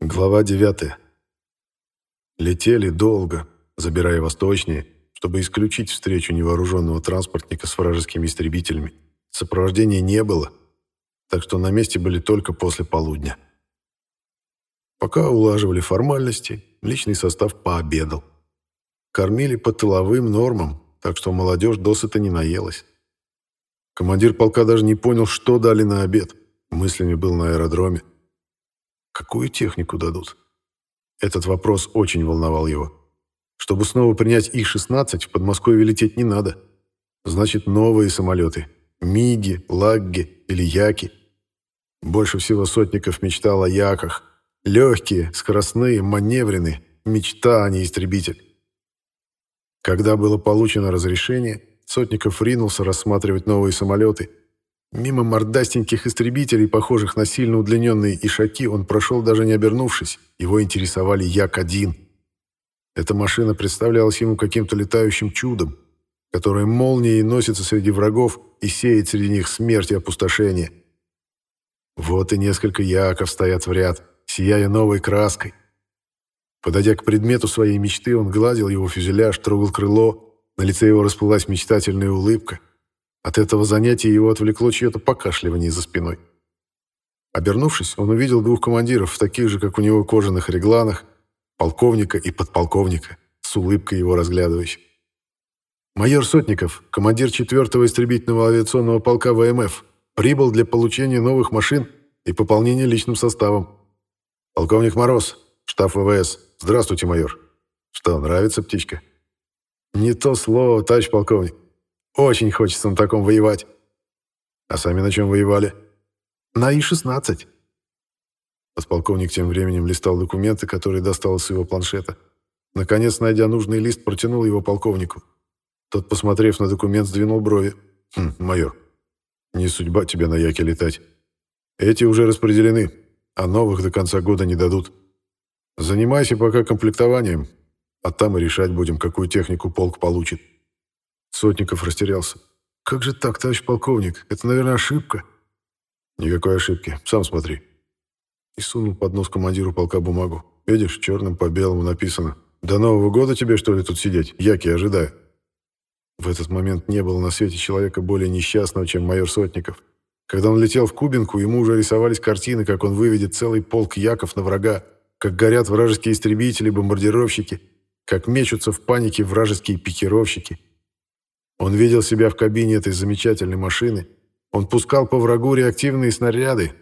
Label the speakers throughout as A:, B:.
A: Глава 9. Летели долго, забирая восточнее, чтобы исключить встречу невооруженного транспортника с вражескими истребителями. Сопровождения не было, так что на месте были только после полудня. Пока улаживали формальности, личный состав пообедал. Кормили по тыловым нормам, так что молодежь досыта не наелась. Командир полка даже не понял, что дали на обед. Мыслями был на аэродроме. Какую технику дадут? Этот вопрос очень волновал его. Чтобы снова принять И-16, в Подмосковье лететь не надо. Значит, новые самолеты. Миги, Лагги или Яки. Больше всего сотников мечтал о Яках. Легкие, скоростные, маневренные. Мечта, а не истребитель. Когда было получено разрешение, Сотников ринулся рассматривать новые самолеты – Мимо мордастеньких истребителей, похожих на сильно удлиненные ишаки, он прошел даже не обернувшись. Его интересовали Як-1. Эта машина представлялась ему каким-то летающим чудом, которое молнией носится среди врагов и сеет среди них смерть и опустошение. Вот и несколько Яков стоят в ряд, сияя новой краской. Подойдя к предмету своей мечты, он гладил его фюзеляж, трогал крыло, на лице его расплылась мечтательная улыбка. От этого занятия его отвлекло чье-то покашливание за спиной. Обернувшись, он увидел двух командиров в таких же, как у него, кожаных регланах, полковника и подполковника, с улыбкой его разглядывающих. Майор Сотников, командир 4-го истребительного авиационного полка ВМФ, прибыл для получения новых машин и пополнения личным составом. Полковник Мороз, штаб ВВС. Здравствуйте, майор. Что, нравится птичка? Не то слово, товарищ полковник. Очень хочется на таком воевать. А сами на чем воевали? На И-16. Подполковник тем временем листал документы, которые достал из его планшета. Наконец, найдя нужный лист, протянул его полковнику. Тот, посмотрев на документ, сдвинул брови. «Хм, майор, не судьба тебе на Яке летать. Эти уже распределены, а новых до конца года не дадут. Занимайся пока комплектованием, а там и решать будем, какую технику полк получит». Сотников растерялся. «Как же так, товарищ полковник? Это, наверное, ошибка?» «Никакой ошибки. Сам смотри». И сунул под нос командиру полка бумагу. «Видишь, черным по белому написано. До Нового года тебе, что ли, тут сидеть? Яки, ожидаю». В этот момент не было на свете человека более несчастного, чем майор Сотников. Когда он летел в Кубинку, ему уже рисовались картины, как он выведет целый полк яков на врага, как горят вражеские истребители, бомбардировщики, как мечутся в панике вражеские пикировщики. Он видел себя в кабине этой замечательной машины. Он пускал по врагу реактивные снаряды.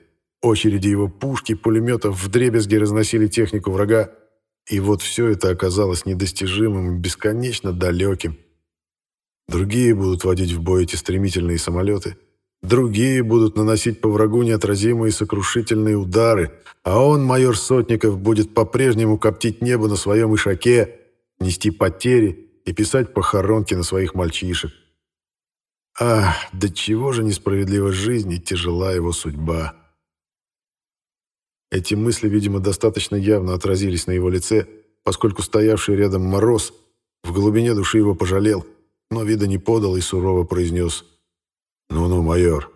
A: Очереди его пушки, пулеметов вдребезги разносили технику врага. И вот все это оказалось недостижимым и бесконечно далеким. Другие будут водить в бой эти стремительные самолеты. Другие будут наносить по врагу неотразимые сокрушительные удары, а он, майор Сотников, будет по-прежнему коптить небо на своем ишаке, нести потери и писать похоронки на своих мальчишек. Ах, до чего же несправедлива жизнь и тяжела его судьба. Эти мысли, видимо, достаточно явно отразились на его лице, поскольку стоявший рядом мороз в глубине души его пожалел, но вида не подал и сурово произнес «Ну-ну, майор,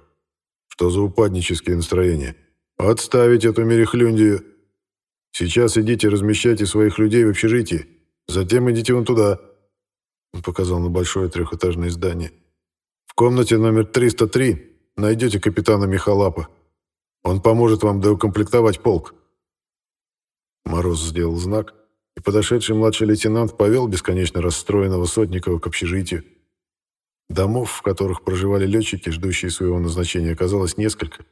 A: что за упаднические настроения? Отставить эту мерехлюндию! Сейчас идите размещайте своих людей в общежитии, затем идите вон туда». Он показал на большое трехэтажное здание. «В комнате номер 303 найдете капитана Михалапа. Он поможет вам доукомплектовать полк». Мороз сделал знак, и подошедший младший лейтенант повел бесконечно расстроенного Сотникова к общежитию. Домов, в которых проживали летчики, ждущие своего назначения, оказалось несколько.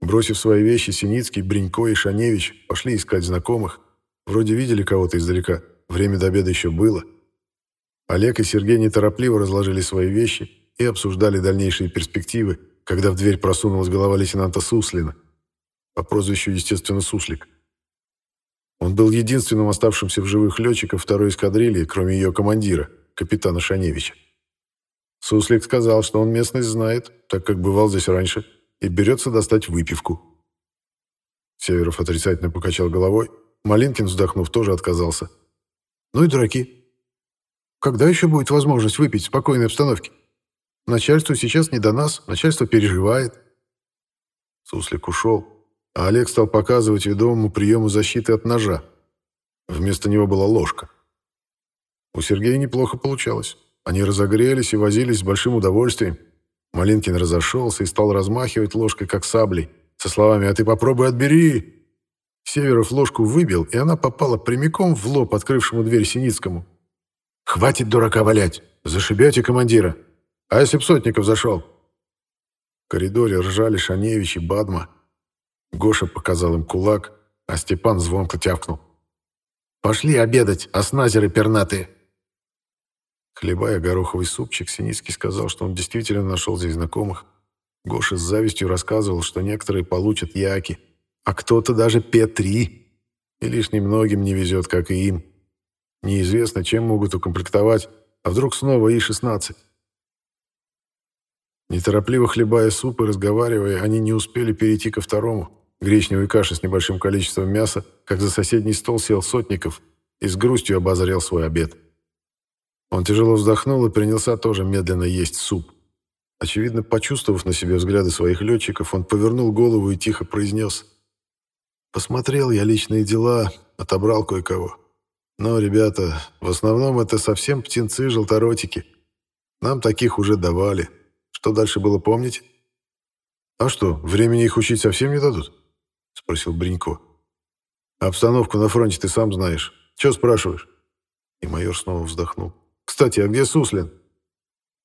A: Бросив свои вещи, Синицкий, Бринько и Шаневич пошли искать знакомых. Вроде видели кого-то издалека. Время до обеда еще было. Олег и Сергей неторопливо разложили свои вещи и обсуждали дальнейшие перспективы, когда в дверь просунулась голова лейтенанта Суслина, по прозвищу, естественно, Суслик. Он был единственным оставшимся в живых летчиком второй эскадрильи, кроме ее командира, капитана Шаневича. Суслик сказал, что он местность знает, так как бывал здесь раньше, и берется достать выпивку. Северов отрицательно покачал головой. Малинкин, вздохнув, тоже отказался. «Ну и дураки. Когда еще будет возможность выпить в спокойной обстановке? Начальству сейчас не до нас, начальство переживает. Суслик ушел, а Олег стал показывать ведомому приему защиты от ножа. Вместо него была ложка. У Сергея неплохо получалось. Они разогрелись и возились с большим удовольствием. Малинкин разошелся и стал размахивать ложкой, как саблей, со словами «А ты попробуй отбери!». Северов ложку выбил, и она попала прямиком в лоб открывшему дверь Синицкому. «Хватит дурака валять! Зашибете командира! А если б Сотников зашел?» В коридоре ржали Шаневич и Бадма. Гоша показал им кулак, а Степан звонко тявкнул. «Пошли обедать, осназеры пернатые!» Хлебая гороховый супчик, Синицкий сказал, что он действительно нашел здесь знакомых. Гоша с завистью рассказывал, что некоторые получат яки, а кто-то даже П-3. И лишь немногим не везет, как и им. Неизвестно, чем могут укомплектовать, а вдруг снова И-16. Неторопливо хлебая суп и разговаривая, они не успели перейти ко второму. Гречневой каши с небольшим количеством мяса, как за соседний стол сел Сотников и с грустью обозрел свой обед. Он тяжело вздохнул и принялся тоже медленно есть суп. Очевидно, почувствовав на себе взгляды своих летчиков, он повернул голову и тихо произнес. «Посмотрел я личные дела, отобрал кое-кого. Но, ребята, в основном это совсем птенцы-желторотики. Нам таких уже давали. Что дальше было помнить? «А что, времени их учить совсем не дадут?» — спросил Бринько. «Обстановку на фронте ты сам знаешь. Чего спрашиваешь?» И майор снова вздохнул. «Кстати, а где Суслин?»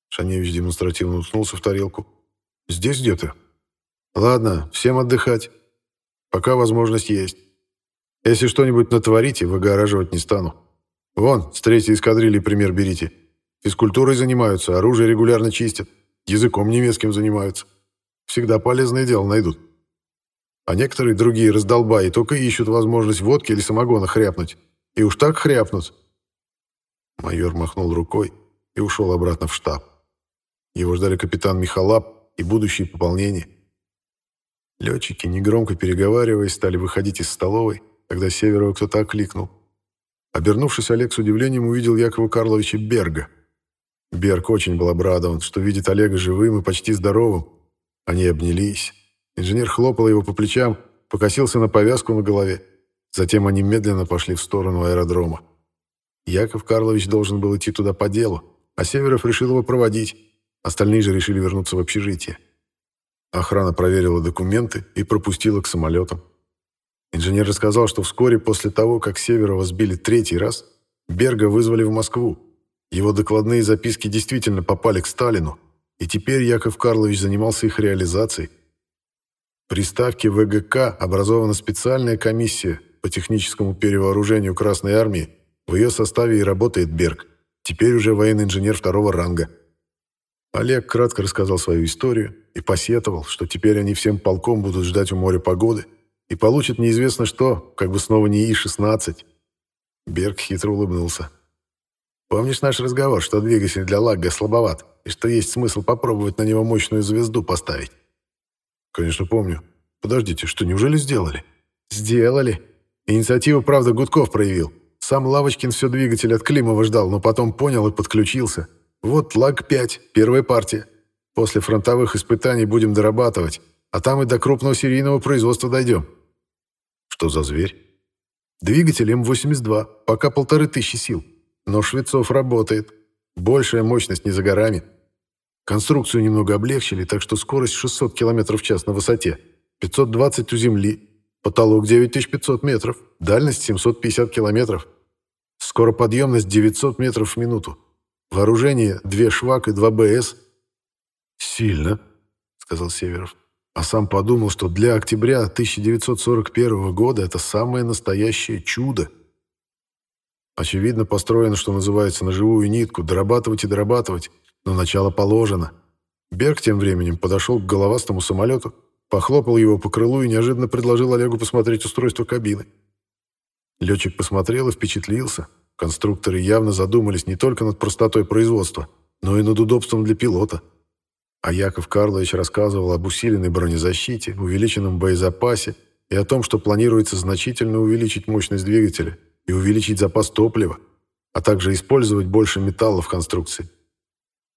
A: Шаневич демонстративно уткнулся в тарелку. «Здесь где-то?» «Ладно, всем отдыхать. Пока возможность есть. Если что-нибудь натворите, выгораживать не стану. Вон, с третьей эскадрильи пример берите. Физкультурой занимаются, оружие регулярно чистят, языком немецким занимаются. Всегда полезное дело найдут. А некоторые другие раздолбаи только ищут возможность водки или самогона хряпнуть. И уж так хряпнут. Майор махнул рукой и ушел обратно в штаб. Его ждали капитан Михалап и будущие пополнения. Летчики, негромко переговариваясь, стали выходить из столовой, когда Северова кто-то окликнул. Обернувшись, Олег с удивлением увидел Якова Карловича Берга. Берг очень был обрадован, что видит Олега живым и почти здоровым. Они обнялись. Инженер хлопал его по плечам, покосился на повязку на голове. Затем они медленно пошли в сторону аэродрома. Яков Карлович должен был идти туда по делу, а Северов решил его проводить. Остальные же решили вернуться в общежитие. Охрана проверила документы и пропустила к самолетам. Инженер рассказал, что вскоре после того, как Северова сбили третий раз, Берга вызвали в Москву. Его докладные записки действительно попали к Сталину, и теперь Яков Карлович занимался их реализацией. При ставке ВГК образована специальная комиссия по техническому перевооружению Красной Армии. В ее составе и работает Берг, теперь уже военный инженер второго ранга. Олег кратко рассказал свою историю и посетовал, что теперь они всем полком будут ждать у моря погоды, и получит неизвестно что, как бы снова не И-16. Берг хитро улыбнулся. «Помнишь наш разговор, что двигатель для лагга слабоват, и что есть смысл попробовать на него мощную звезду поставить?» «Конечно, помню. Подождите, что, неужели сделали?» «Сделали. Инициативу, правда, Гудков проявил. Сам Лавочкин все двигатель от Климова ждал, но потом понял и подключился. Вот ЛАГ-5, первая партия. После фронтовых испытаний будем дорабатывать, а там и до крупного серийного производства дойдем». Что за зверь? Двигатель М82, пока полторы тысячи сил. Но Швецов работает. Большая мощность не за горами. Конструкцию немного облегчили, так что скорость 600 км в час на высоте, 520 у земли, потолок 9500 метров, дальность 750 километров. Скороподъемность 900 метров в минуту. Вооружение – две ШВАК и два БС. «Сильно», — сказал Северов а сам подумал, что для октября 1941 года это самое настоящее чудо. Очевидно, построено, что называется, на живую нитку, дорабатывать и дорабатывать, но начало положено. Берг тем временем подошел к головастому самолету, похлопал его по крылу и неожиданно предложил Олегу посмотреть устройство кабины. Летчик посмотрел и впечатлился. Конструкторы явно задумались не только над простотой производства, но и над удобством для пилота. А Яков Карлович рассказывал об усиленной бронезащите, увеличенном боезапасе и о том, что планируется значительно увеличить мощность двигателя и увеличить запас топлива, а также использовать больше металла в конструкции.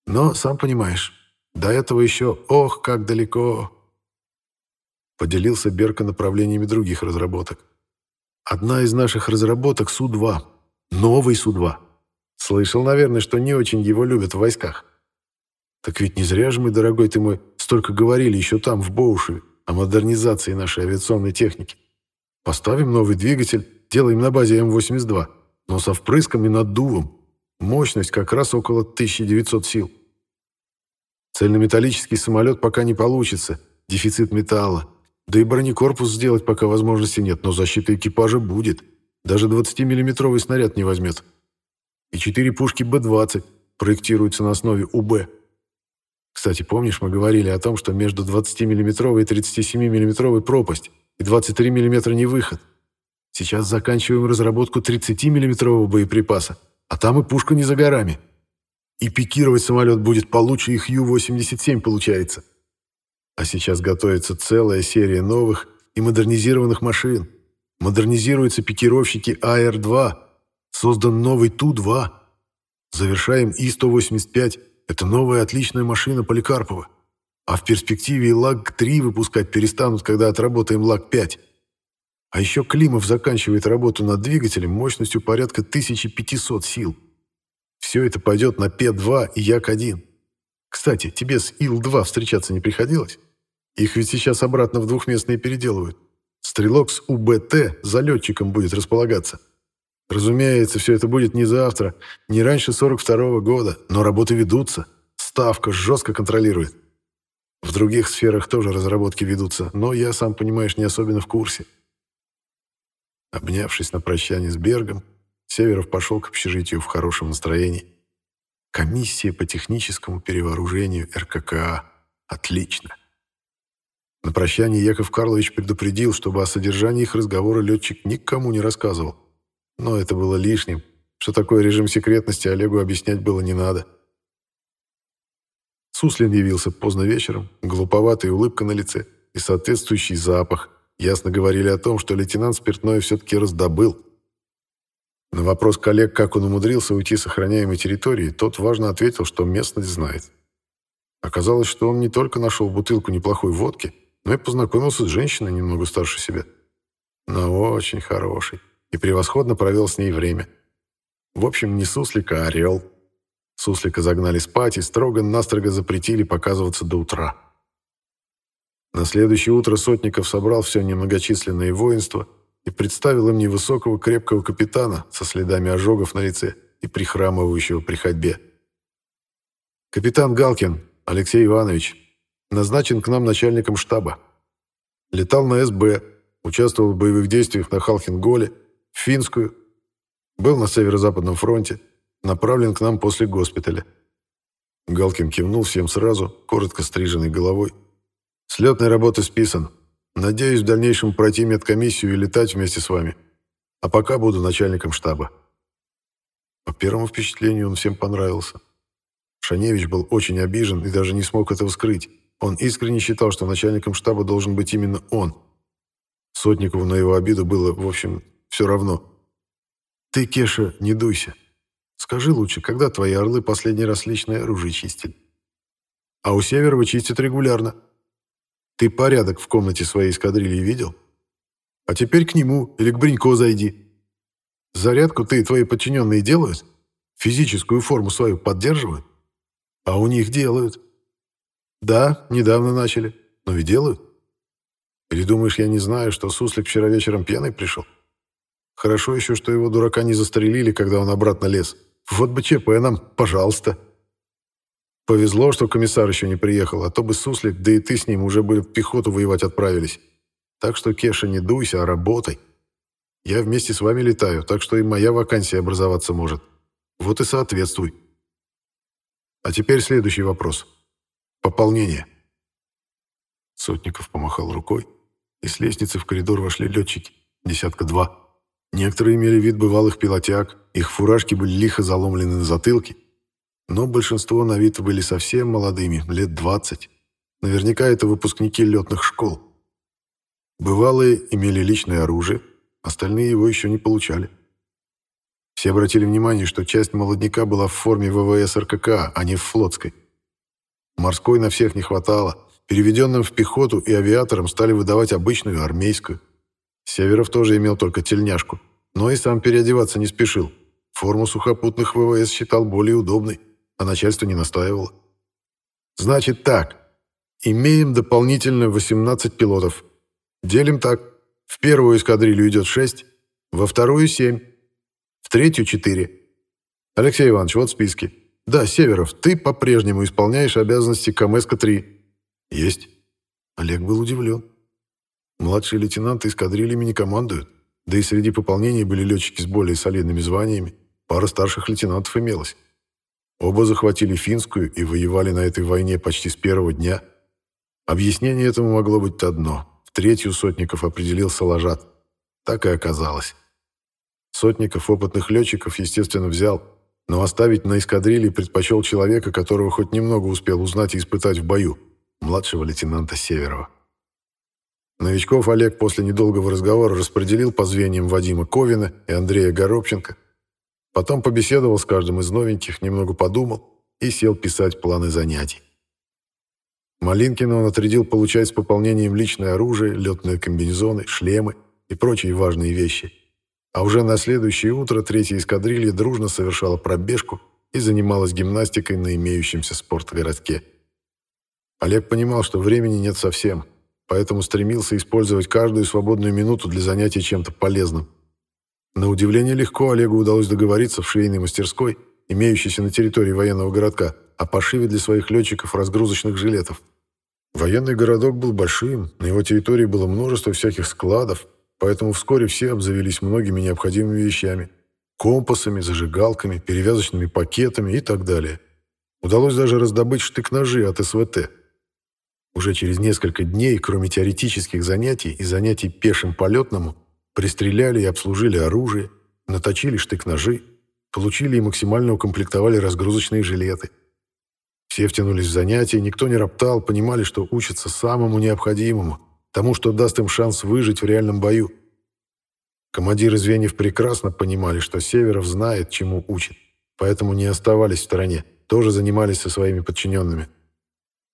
A: Но, сам понимаешь, до этого еще ох, как далеко. поделился Берка направлениями других разработок. Одна из наших разработок Су-2. Новый Су-2. Слышал, наверное, что не очень его любят в войсках. Так ведь не зря же мы, дорогой ты мой, столько говорили еще там, в Боушеве, о модернизации нашей авиационной техники. Поставим новый двигатель, делаем на базе М-82, но со впрыском и наддувом. Мощность как раз около 1900 сил. Цельнометаллический самолет пока не получится, дефицит металла. Да и бронекорпус сделать пока возможности нет, но защита экипажа будет. Даже 20-миллиметровый снаряд не возьмет. И четыре пушки Б-20 проектируются на основе УБ. Кстати, помнишь, мы говорили о том, что между 20-миллиметровой и 37-миллиметровой пропасть, и 23 мм не выход. Сейчас заканчиваем разработку 30-миллиметрового боеприпаса, а там и пушка не за горами. И пикировать самолет будет получше их Ю-87 получается. А сейчас готовится целая серия новых и модернизированных машин. Модернизируются пикировщики АР-2, создан новый Ту-2. Завершаем И-185, это новая отличная машина Поликарпова. А в перспективе и ЛАГ-3 выпускать перестанут, когда отработаем ЛАГ-5. А еще Климов заканчивает работу над двигателем мощностью порядка 1500 сил. Все это пойдет на П-2 и Як-1. Кстати, тебе с Ил-2 встречаться не приходилось? Их ведь сейчас обратно в двухместные переделывают. Стрелок с УБТ за летчиком будет располагаться. Разумеется, все это будет не завтра, не раньше 42-го года, но работы ведутся. Ставка жестко контролирует. В других сферах тоже разработки ведутся, но я, сам понимаешь, не особенно в курсе. Обнявшись на прощание с Бергом, Северов пошел к общежитию в хорошем настроении. Комиссия по техническому перевооружению РККА. Отлично. На прощание Яков Карлович предупредил, чтобы о содержании их разговора летчик никому не рассказывал. Но это было лишним. Что такое режим секретности, Олегу объяснять было не надо. Суслин явился поздно вечером, глуповатая улыбка на лице и соответствующий запах ясно говорили о том, что лейтенант спиртное все-таки раздобыл. На вопрос коллег, как он умудрился уйти с охраняемой территории, тот важно ответил, что местность знает. Оказалось, что он не только нашел бутылку неплохой водки, но и познакомился с женщиной немного старше себя. Но очень хороший. И превосходно провел с ней время. В общем, не суслика, а орел. Суслика загнали спать и строго-настрого запретили показываться до утра. На следующее утро Сотников собрал все немногочисленное воинство – и представил им невысокого крепкого капитана со следами ожогов на лице и прихрамывающего при ходьбе. «Капитан Галкин, Алексей Иванович, назначен к нам начальником штаба. Летал на СБ, участвовал в боевых действиях на Халхинголе, в Финскую, был на Северо-Западном фронте, направлен к нам после госпиталя». Галкин кивнул всем сразу, коротко стриженной головой. «С летной работы списан. Надеюсь в дальнейшем пройти медкомиссию и летать вместе с вами. А пока буду начальником штаба». По первому впечатлению он всем понравился. Шаневич был очень обижен и даже не смог этого скрыть. Он искренне считал, что начальником штаба должен быть именно он. Сотникову на его обиду было, в общем, все равно. «Ты, Кеша, не дуйся. Скажи лучше, когда твои орлы последний раз личное оружие чистили?» «А у Северова чистят регулярно», ты порядок в комнате своей эскадрильи видел? А теперь к нему или к Бринько зайди. Зарядку ты и твои подчиненные делают? Физическую форму свою поддерживают? А у них делают. Да, недавно начали, но ведь делают. Или думаешь, я не знаю, что Суслик вчера вечером пьяный пришел? Хорошо еще, что его дурака не застрелили, когда он обратно лез. Вот бы ЧП нам, пожалуйста. Повезло, что комиссар еще не приехал, а то бы Суслик, да и ты с ним уже бы пехоту воевать отправились. Так что, Кеша, не дуйся, а работай. Я вместе с вами летаю, так что и моя вакансия образоваться может. Вот и соответствуй. А теперь следующий вопрос. Пополнение. Сотников помахал рукой, и с лестницы в коридор вошли летчики, десятка два. Некоторые имели вид бывалых пилотяг, их фуражки были лихо заломлены на затылке, но большинство на вид были совсем молодыми, лет 20. Наверняка это выпускники летных школ. Бывалые имели личное оружие, остальные его еще не получали. Все обратили внимание, что часть молодняка была в форме ВВС РКК, а не в флотской. Морской на всех не хватало, переведенным в пехоту и авиаторам стали выдавать обычную армейскую. Северов тоже имел только тельняшку, но и сам переодеваться не спешил. Форму сухопутных ВВС считал более удобной, а начальство не настаивало. Значит так, имеем дополнительно 18 пилотов. Делим так. В первую эскадрилью идет 6, во вторую 7, в третью 4. Алексей Иванович, вот списки. Да, Северов, ты по-прежнему исполняешь обязанности КМСК-3. Есть. Олег был удивлен. Младшие лейтенанты эскадрильями не командуют. Да и среди пополнений были летчики с более солидными званиями. Пара старших лейтенантов имелась. Оба захватили финскую и воевали на этой войне почти с первого дня. Объяснение этому могло быть одно. В третью Сотников определил Соложат. Так и оказалось. Сотников опытных летчиков, естественно, взял, но оставить на эскадрилье предпочел человека, которого хоть немного успел узнать и испытать в бою, младшего лейтенанта Северова. Новичков Олег после недолгого разговора распределил по звеньям Вадима Ковина и Андрея Горобченко. Потом побеседовал с каждым из новеньких, немного подумал и сел писать планы занятий. Малинкина он отрядил получать с пополнением личное оружие, летные комбинезоны, шлемы и прочие важные вещи. А уже на следующее утро третья эскадрилья дружно совершала пробежку и занималась гимнастикой на имеющемся спортгородке. Олег понимал, что времени нет совсем – поэтому стремился использовать каждую свободную минуту для занятия чем-то полезным. На удивление легко Олегу удалось договориться в швейной мастерской, имеющейся на территории военного городка, о пошиве для своих летчиков разгрузочных жилетов. Военный городок был большим, на его территории было множество всяких складов, поэтому вскоре все обзавелись многими необходимыми вещами – компасами, зажигалками, перевязочными пакетами и так далее. Удалось даже раздобыть штык-ножи от СВТ – уже через несколько дней, кроме теоретических занятий и занятий пешим полетному, пристреляли и обслужили оружие, наточили штык-ножи, получили и максимально укомплектовали разгрузочные жилеты. Все втянулись в занятия, никто не роптал, понимали, что учатся самому необходимому, тому, что даст им шанс выжить в реальном бою. Командиры звеньев прекрасно понимали, что Северов знает, чему учит, поэтому не оставались в стороне, тоже занимались со своими подчиненными.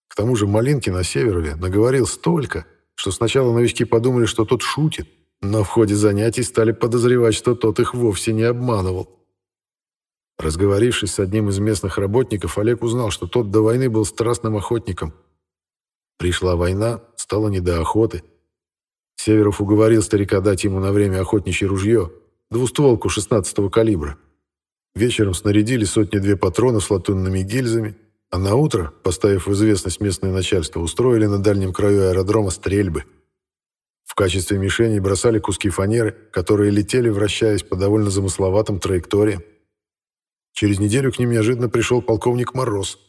A: К тому же Малинкин на Северове наговорил столько, что сначала новички подумали, что тот шутит, но в ходе занятий стали подозревать, что тот их вовсе не обманывал. Разговорившись с одним из местных работников, Олег узнал, что тот до войны был страстным охотником. Пришла война, стало не до охоты. Северов уговорил старика дать ему на время охотничье ружье, двустволку 16-го калибра. Вечером снарядили сотни-две патронов с латунными гильзами, а на утро, поставив в известность местное начальство, устроили на дальнем краю аэродрома стрельбы. В качестве мишеней бросали куски фанеры, которые летели, вращаясь по довольно замысловатым траекториям. Через неделю к ним неожиданно пришел полковник Мороз.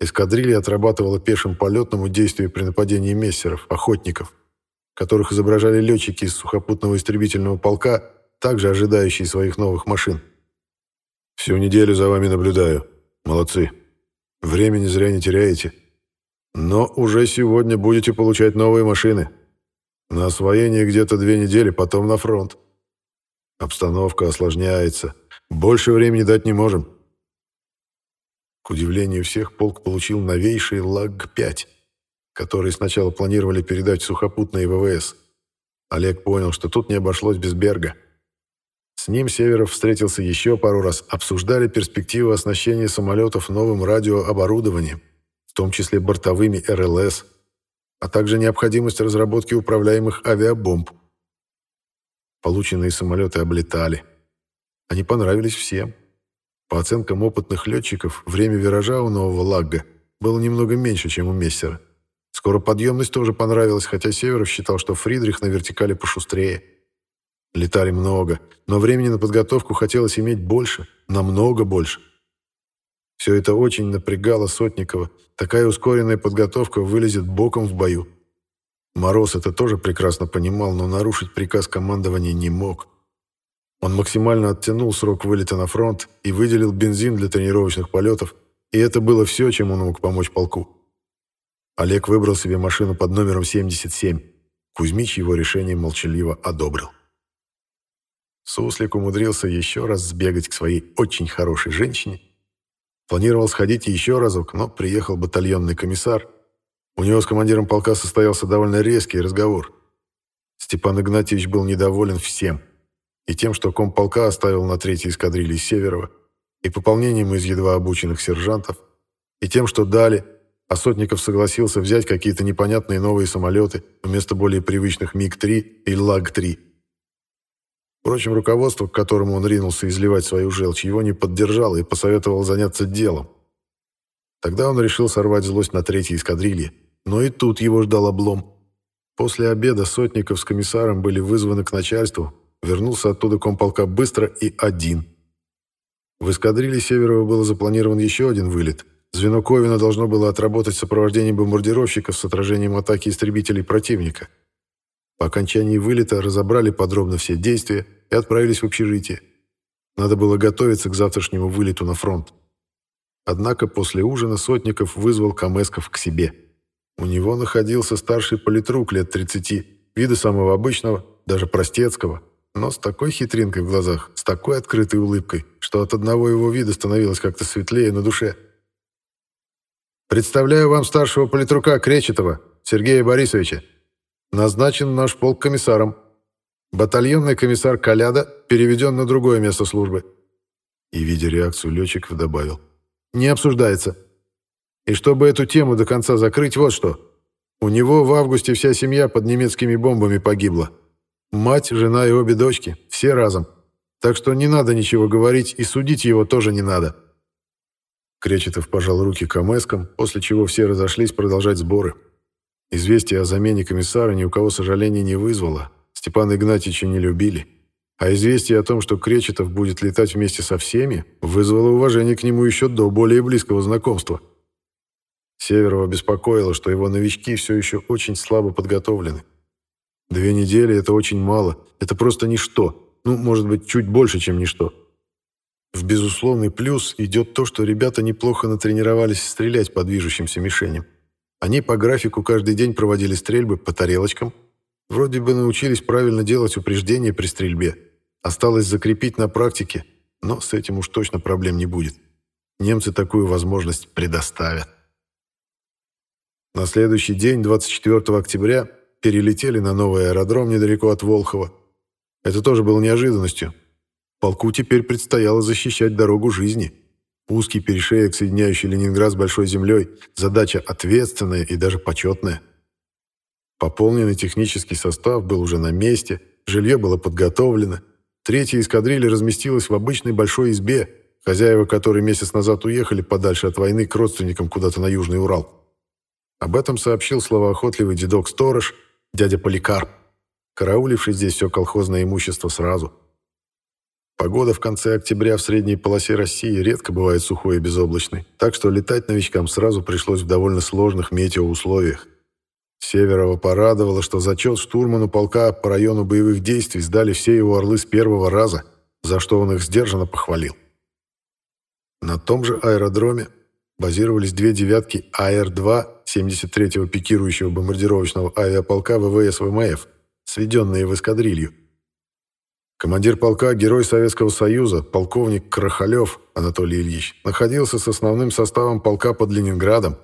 A: Эскадрилья отрабатывала пешим полетному действию при нападении мессеров, охотников, которых изображали летчики из сухопутного истребительного полка, также ожидающие своих новых машин. «Всю неделю за вами наблюдаю. Молодцы», Времени зря не теряете. Но уже сегодня будете получать новые машины. На освоение где-то две недели, потом на фронт. Обстановка осложняется. Больше времени дать не можем. К удивлению всех, полк получил новейший ЛАГ-5, который сначала планировали передать сухопутные ВВС. Олег понял, что тут не обошлось без Берга. С ним Северов встретился еще пару раз, обсуждали перспективы оснащения самолетов новым радиооборудованием, в том числе бортовыми РЛС, а также необходимость разработки управляемых авиабомб. Полученные самолеты облетали. Они понравились всем. По оценкам опытных летчиков, время виража у нового лагга было немного меньше, чем у Мессера. Скороподъемность тоже понравилась, хотя Северов считал, что Фридрих на вертикале пошустрее. Летали много, но времени на подготовку хотелось иметь больше, намного больше. Все это очень напрягало Сотникова. Такая ускоренная подготовка вылезет боком в бою. Мороз это тоже прекрасно понимал, но нарушить приказ командования не мог. Он максимально оттянул срок вылета на фронт и выделил бензин для тренировочных полетов, и это было все, чем он мог помочь полку. Олег выбрал себе машину под номером 77. Кузьмич его решение молчаливо одобрил. Суслик умудрился еще раз сбегать к своей очень хорошей женщине. Планировал сходить еще разок, но приехал батальонный комиссар. У него с командиром полка состоялся довольно резкий разговор. Степан Игнатьевич был недоволен всем. И тем, что комполка оставил на третьей эскадрилье Северова, и пополнением из едва обученных сержантов, и тем, что дали, а Сотников согласился взять какие-то непонятные новые самолеты вместо более привычных МиГ-3 и ЛАГ-3. Впрочем, руководство, к которому он ринулся изливать свою желчь, его не поддержало и посоветовал заняться делом. Тогда он решил сорвать злость на третьей эскадрилье, но и тут его ждал облом. После обеда Сотников с комиссаром были вызваны к начальству, вернулся оттуда комполка быстро и один. В эскадрилье Северова было запланирован еще один вылет. Звено Ковина должно было отработать сопровождение бомбардировщиков с отражением атаки истребителей противника. По окончании вылета разобрали подробно все действия и отправились в общежитие. Надо было готовиться к завтрашнему вылету на фронт. Однако после ужина Сотников вызвал Камесков к себе. У него находился старший политрук лет 30, вида самого обычного, даже простецкого, но с такой хитринкой в глазах, с такой открытой улыбкой, что от одного его вида становилось как-то светлее на душе. «Представляю вам старшего политрука Кречетова, Сергея Борисовича. Назначен наш полк комиссаром. Батальонный комиссар Коляда переведен на другое место службы». И, видя реакцию летчиков, добавил – не обсуждается. И чтобы эту тему до конца закрыть, вот что. У него в августе вся семья под немецкими бомбами погибла. Мать, жена и обе дочки. Все разом. Так что не надо ничего говорить, и судить его тоже не надо. Кречетов пожал руки камэскам, после чего все разошлись продолжать сборы. Известие о замене комиссара ни у кого сожаления не вызвало. Степана Игнатьевича не любили. А известие о том, что Кречетов будет летать вместе со всеми, вызвало уважение к нему еще до более близкого знакомства. Северова беспокоило, что его новички все еще очень слабо подготовлены. Две недели – это очень мало, это просто ничто, ну, может быть, чуть больше, чем ничто. В безусловный плюс идет то, что ребята неплохо натренировались стрелять по движущимся мишеням. Они по графику каждый день проводили стрельбы по тарелочкам, вроде бы научились правильно делать упреждения при стрельбе – Осталось закрепить на практике, но с этим уж точно проблем не будет. Немцы такую возможность предоставят. На следующий день, 24 октября, перелетели на новый аэродром недалеко от Волхова. Это тоже было неожиданностью. Полку теперь предстояло защищать дорогу жизни. Узкий перешеек, соединяющий Ленинград с Большой землей, задача ответственная и даже почетная. Пополненный технический состав был уже на месте, жилье было подготовлено, Третья эскадрилья разместилась в обычной большой избе, хозяева которой месяц назад уехали подальше от войны к родственникам куда-то на Южный Урал. Об этом сообщил словоохотливый дедок-сторож, дядя Поликарп, карауливший здесь все колхозное имущество сразу. Погода в конце октября в средней полосе России редко бывает сухой и безоблачной, так что летать новичкам сразу пришлось в довольно сложных метеоусловиях. Северова порадовало, что зачет штурману полка по району боевых действий сдали все его орлы с первого раза, за что он их сдержанно похвалил. На том же аэродроме базировались две девятки АР-2 73-го пикирующего бомбардировочного авиаполка ВВС ВМФ, сведенные в эскадрилью. Командир полка, герой Советского Союза, полковник Крахалев Анатолий Ильич, находился с основным составом полка под Ленинградом,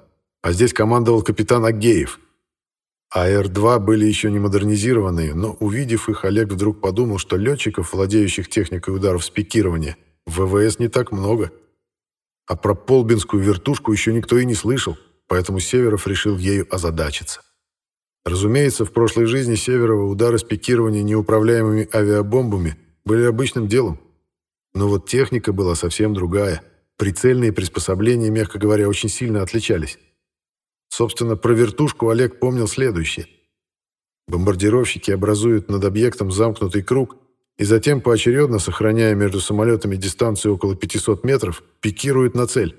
A: а здесь командовал капитан Агеев – АР-2 были еще не модернизированные, но увидев их, Олег вдруг подумал, что летчиков, владеющих техникой ударов с пикирования, в ВВС не так много. А про полбинскую вертушку еще никто и не слышал, поэтому Северов решил ею озадачиться. Разумеется, в прошлой жизни Северова удары с пикирования неуправляемыми авиабомбами были обычным делом. Но вот техника была совсем другая. Прицельные приспособления, мягко говоря, очень сильно отличались. Собственно, про вертушку Олег помнил следующее. Бомбардировщики образуют над объектом замкнутый круг и затем, поочередно сохраняя между самолетами дистанцию около 500 метров, пикируют на цель.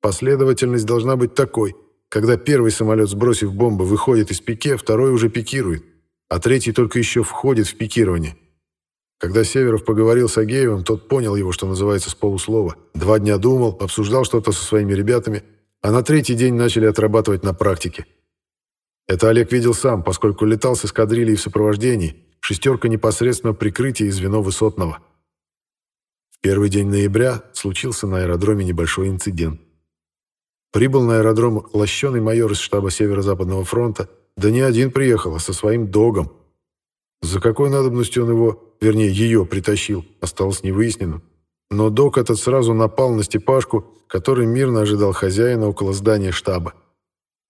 A: Последовательность должна быть такой. Когда первый самолет, сбросив бомбу, выходит из пике, второй уже пикирует, а третий только еще входит в пикирование. Когда Северов поговорил с Агеевым, тот понял его, что называется, с полуслова. Два дня думал, обсуждал что-то со своими ребятами – а на третий день начали отрабатывать на практике. Это Олег видел сам, поскольку летал с эскадрильей в сопровождении, шестерка непосредственно прикрытия и звено высотного. В первый день ноября случился на аэродроме небольшой инцидент. Прибыл на аэродром лощеный майор из штаба Северо-Западного фронта, да не один приехал, а со своим догом. За какой надобностью он его, вернее, ее притащил, осталось невыясненным. Но док этот сразу напал на Степашку, который мирно ожидал хозяина около здания штаба.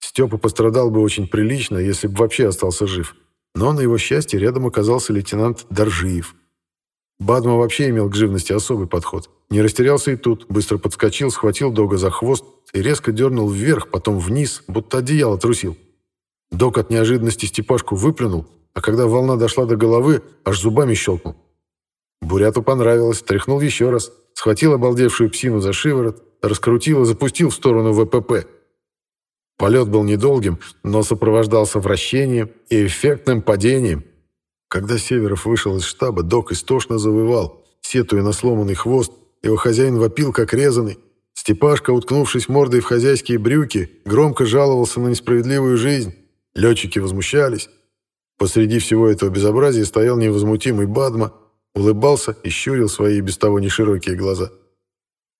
A: Степа пострадал бы очень прилично, если бы вообще остался жив. Но на его счастье рядом оказался лейтенант Доржиев. Бадма вообще имел к живности особый подход. Не растерялся и тут, быстро подскочил, схватил Дога за хвост и резко дернул вверх, потом вниз, будто одеяло трусил. Дог от неожиданности Степашку выплюнул, а когда волна дошла до головы, аж зубами щелкнул. Буряту понравилось, тряхнул еще раз, схватил обалдевшую псину за шиворот, раскрутил и запустил в сторону ВПП. Полет был недолгим, но сопровождался вращением и эффектным падением. Когда Северов вышел из штаба, док истошно завывал, сетуя на сломанный хвост, его хозяин вопил, как резанный. Степашка, уткнувшись мордой в хозяйские брюки, громко жаловался на несправедливую жизнь. Летчики возмущались. Посреди всего этого безобразия стоял невозмутимый Бадма, улыбался и щурил свои без того неширокие глаза.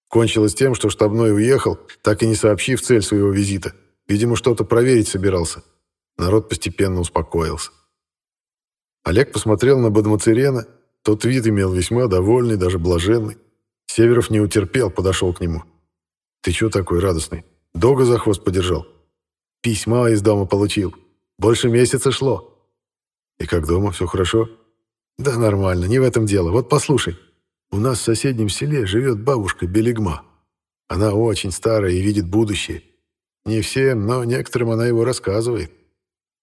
A: Кончилось тем, что штабной уехал, так и не сообщив цель своего визита. Видимо, что-то проверить собирался. Народ постепенно успокоился. Олег посмотрел на Бадмацерена. Тот вид имел весьма довольный, даже блаженный. Северов не утерпел, подошел к нему. «Ты чего такой радостный? Долго за хвост подержал?» «Письма из дома получил. Больше месяца шло». «И как дома? Все хорошо?» «Да нормально, не в этом дело. Вот послушай. У нас в соседнем селе живет бабушка Белигма. Она очень старая и видит будущее. Не всем, но некоторым она его рассказывает.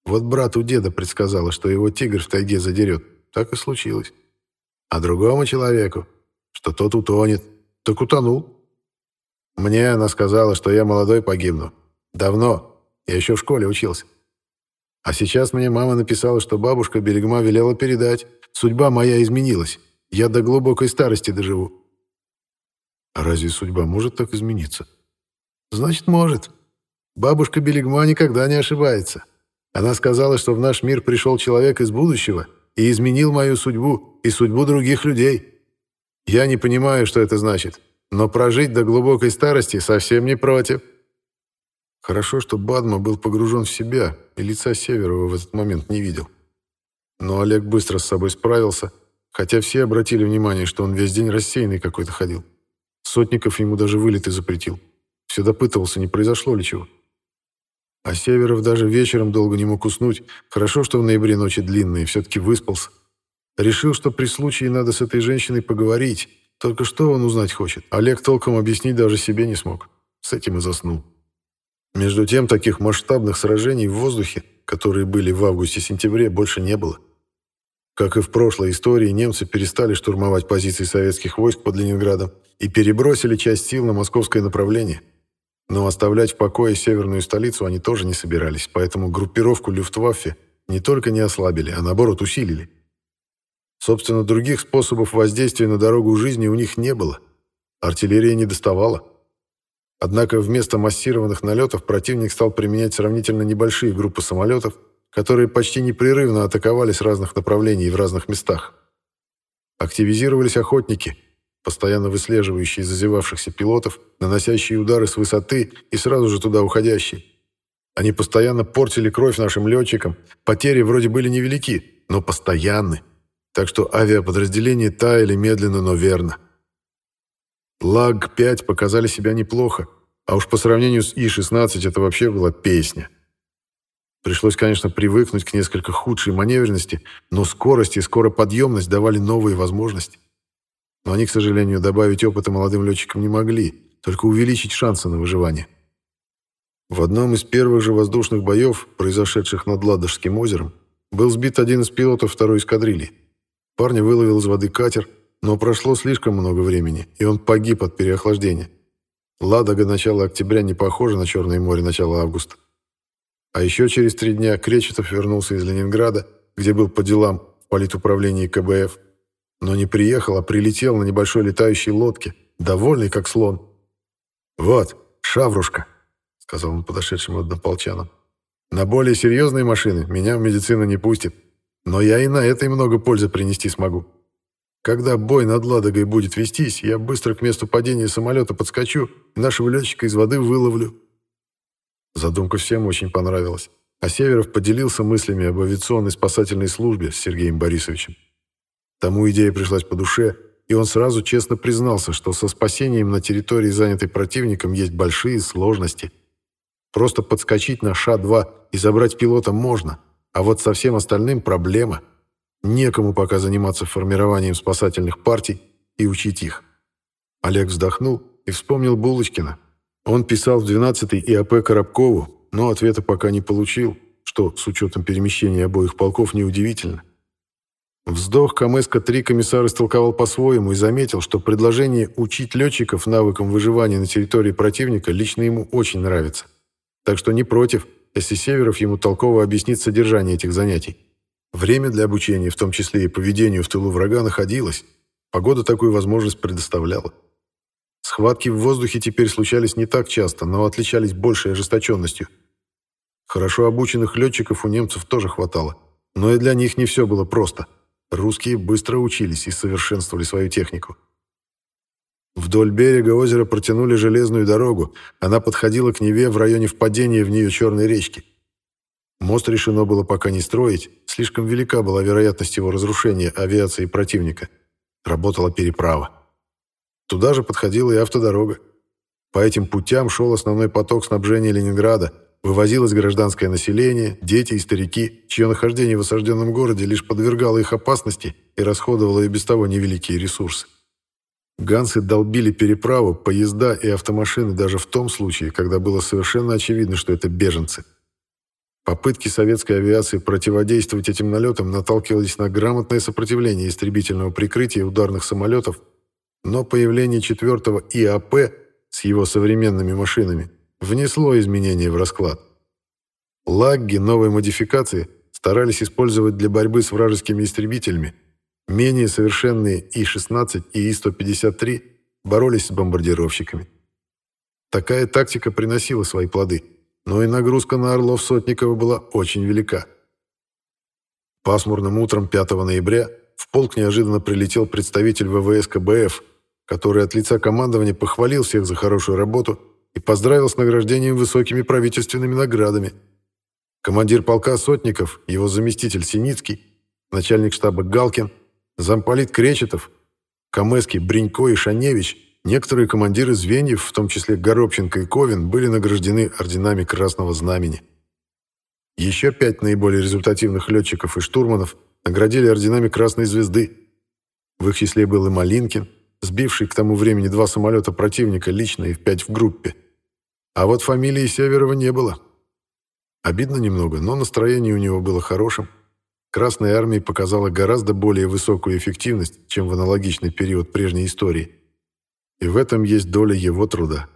A: Вот брат у деда предсказала, что его тигр в тайге задерет. Так и случилось. А другому человеку, что тот утонет, так утонул. Мне она сказала, что я молодой погибну. Давно. Я еще в школе учился. А сейчас мне мама написала, что бабушка Белигма велела передать, Судьба моя изменилась. Я до глубокой старости доживу. А разве судьба может так измениться? Значит, может. Бабушка Белигма никогда не ошибается. Она сказала, что в наш мир пришел человек из будущего и изменил мою судьбу и судьбу других людей. Я не понимаю, что это значит, но прожить до глубокой старости совсем не против. Хорошо, что Бадма был погружен в себя, и лица Северова в этот момент не видел. Но Олег быстро с собой справился, хотя все обратили внимание, что он весь день рассеянный какой-то ходил. Сотников ему даже вылеты запретил. Все допытывался, не произошло ли чего. А Северов даже вечером долго не мог уснуть. Хорошо, что в ноябре ночи длинные, все-таки выспался. Решил, что при случае надо с этой женщиной поговорить. Только что он узнать хочет. Олег толком объяснить даже себе не смог. С этим и заснул. Между тем, таких масштабных сражений в воздухе, которые были в августе-сентябре, больше не было. Как и в прошлой истории, немцы перестали штурмовать позиции советских войск под Ленинградом и перебросили часть сил на московское направление. Но оставлять в покое северную столицу они тоже не собирались, поэтому группировку Люфтваффе не только не ослабили, а наоборот усилили. Собственно, других способов воздействия на дорогу жизни у них не было. Артиллерия не доставала. Однако вместо массированных налетов противник стал применять сравнительно небольшие группы самолетов, которые почти непрерывно атаковали с разных направлений и в разных местах. Активизировались охотники, постоянно выслеживающие зазевавшихся пилотов, наносящие удары с высоты и сразу же туда уходящие. Они постоянно портили кровь нашим летчикам, потери вроде были невелики, но постоянны. Так что авиаподразделения таяли медленно, но верно. Лаг-5 показали себя неплохо, а уж по сравнению с И-16 это вообще была песня. Пришлось, конечно, привыкнуть к несколько худшей маневренности, но скорость и скороподъемность давали новые возможности. Но они, к сожалению, добавить опыта молодым летчикам не могли, только увеличить шансы на выживание. В одном из первых же воздушных боев, произошедших над Ладожским озером, был сбит один из пилотов второй эскадрильи. Парня выловил из воды катер, но прошло слишком много времени, и он погиб от переохлаждения. Ладога начала октября не похожа на Черное море начала августа. А еще через три дня Кречетов вернулся из Ленинграда, где был по делам в политуправлении КБФ, но не приехал, а прилетел на небольшой летающей лодке, довольный как слон. «Вот, шаврушка», — сказал он подошедшим однополчанам. «На более серьезные машины меня в медицину не пустит, но я и на этой много пользы принести смогу. Когда бой над Ладогой будет вестись, я быстро к месту падения самолета подскочу и нашего летчика из воды выловлю. Задумка всем очень понравилась. А Северов поделился мыслями об авиационной спасательной службе с Сергеем Борисовичем. Тому идея пришлась по душе, и он сразу честно признался, что со спасением на территории, занятой противником, есть большие сложности. Просто подскочить на Ша-2 и забрать пилота можно, а вот со всем остальным проблема. Некому пока заниматься формированием спасательных партий и учить их. Олег вздохнул и вспомнил Булочкина. Он писал в 12-й ИАП Коробкову, но ответа пока не получил, что, с учетом перемещения обоих полков, неудивительно. Вздох КМСК-3 комиссар истолковал по-своему и заметил, что предложение учить летчиков навыкам выживания на территории противника лично ему очень нравится. Так что не против, если Северов ему толково объяснит содержание этих занятий. Время для обучения, в том числе и поведению в тылу врага, находилось. Погода такую возможность предоставляла. Схватки в воздухе теперь случались не так часто, но отличались большей ожесточенностью. Хорошо обученных летчиков у немцев тоже хватало. Но и для них не все было просто. Русские быстро учились и совершенствовали свою технику. Вдоль берега озера протянули железную дорогу. Она подходила к Неве в районе впадения в нее Черной речки. Мост решено было пока не строить, слишком велика была вероятность его разрушения авиации противника. Работала переправа. Туда же подходила и автодорога. По этим путям шел основной поток снабжения Ленинграда, вывозилось гражданское население, дети и старики, чье нахождение в осажденном городе лишь подвергало их опасности и расходовало и без того невеликие ресурсы. Гансы долбили переправу, поезда и автомашины даже в том случае, когда было совершенно очевидно, что это беженцы. Попытки советской авиации противодействовать этим налетам наталкивались на грамотное сопротивление истребительного прикрытия ударных самолетов но появление четвертого ИАП с его современными машинами внесло изменения в расклад. Лагги новой модификации старались использовать для борьбы с вражескими истребителями. Менее совершенные И-16 и И-153 боролись с бомбардировщиками. Такая тактика приносила свои плоды, но и нагрузка на Орлов Сотникова была очень велика. Пасмурным утром 5 ноября в полк неожиданно прилетел представитель ВВС КБФ который от лица командования похвалил всех за хорошую работу и поздравил с награждением высокими правительственными наградами. Командир полка Сотников, его заместитель Синицкий, начальник штаба Галкин, замполит Кречетов, Камески, Бринько и Шаневич, некоторые командиры звеньев, в том числе Горобченко и Ковин, были награждены орденами Красного Знамени. Еще пять наиболее результативных летчиков и штурманов наградили орденами Красной Звезды. В их числе был и Малинкин, сбивший к тому времени два самолета противника лично и в пять в группе. А вот фамилии Северова не было. Обидно немного, но настроение у него было хорошим. Красная армия показала гораздо более высокую эффективность, чем в аналогичный период прежней истории. И в этом есть доля его труда.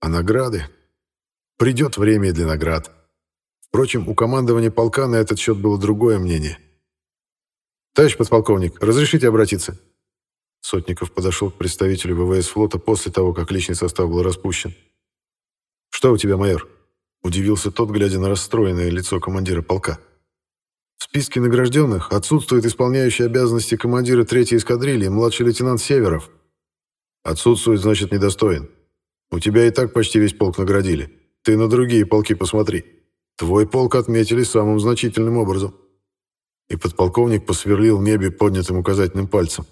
A: А награды? Придет время для наград. Впрочем, у командования полка на этот счет было другое мнение. «Товарищ подполковник, разрешите обратиться?» Сотников подошел к представителю ВВС флота после того, как личный состав был распущен. «Что у тебя, майор?» – удивился тот, глядя на расстроенное лицо командира полка. «В списке награжденных отсутствует исполняющий обязанности командира третьей эскадрильи младший лейтенант Северов. Отсутствует, значит, недостоин. У тебя и так почти весь полк наградили. Ты на другие полки посмотри. Твой полк отметили самым значительным образом». И подполковник посверлил небе поднятым указательным пальцем.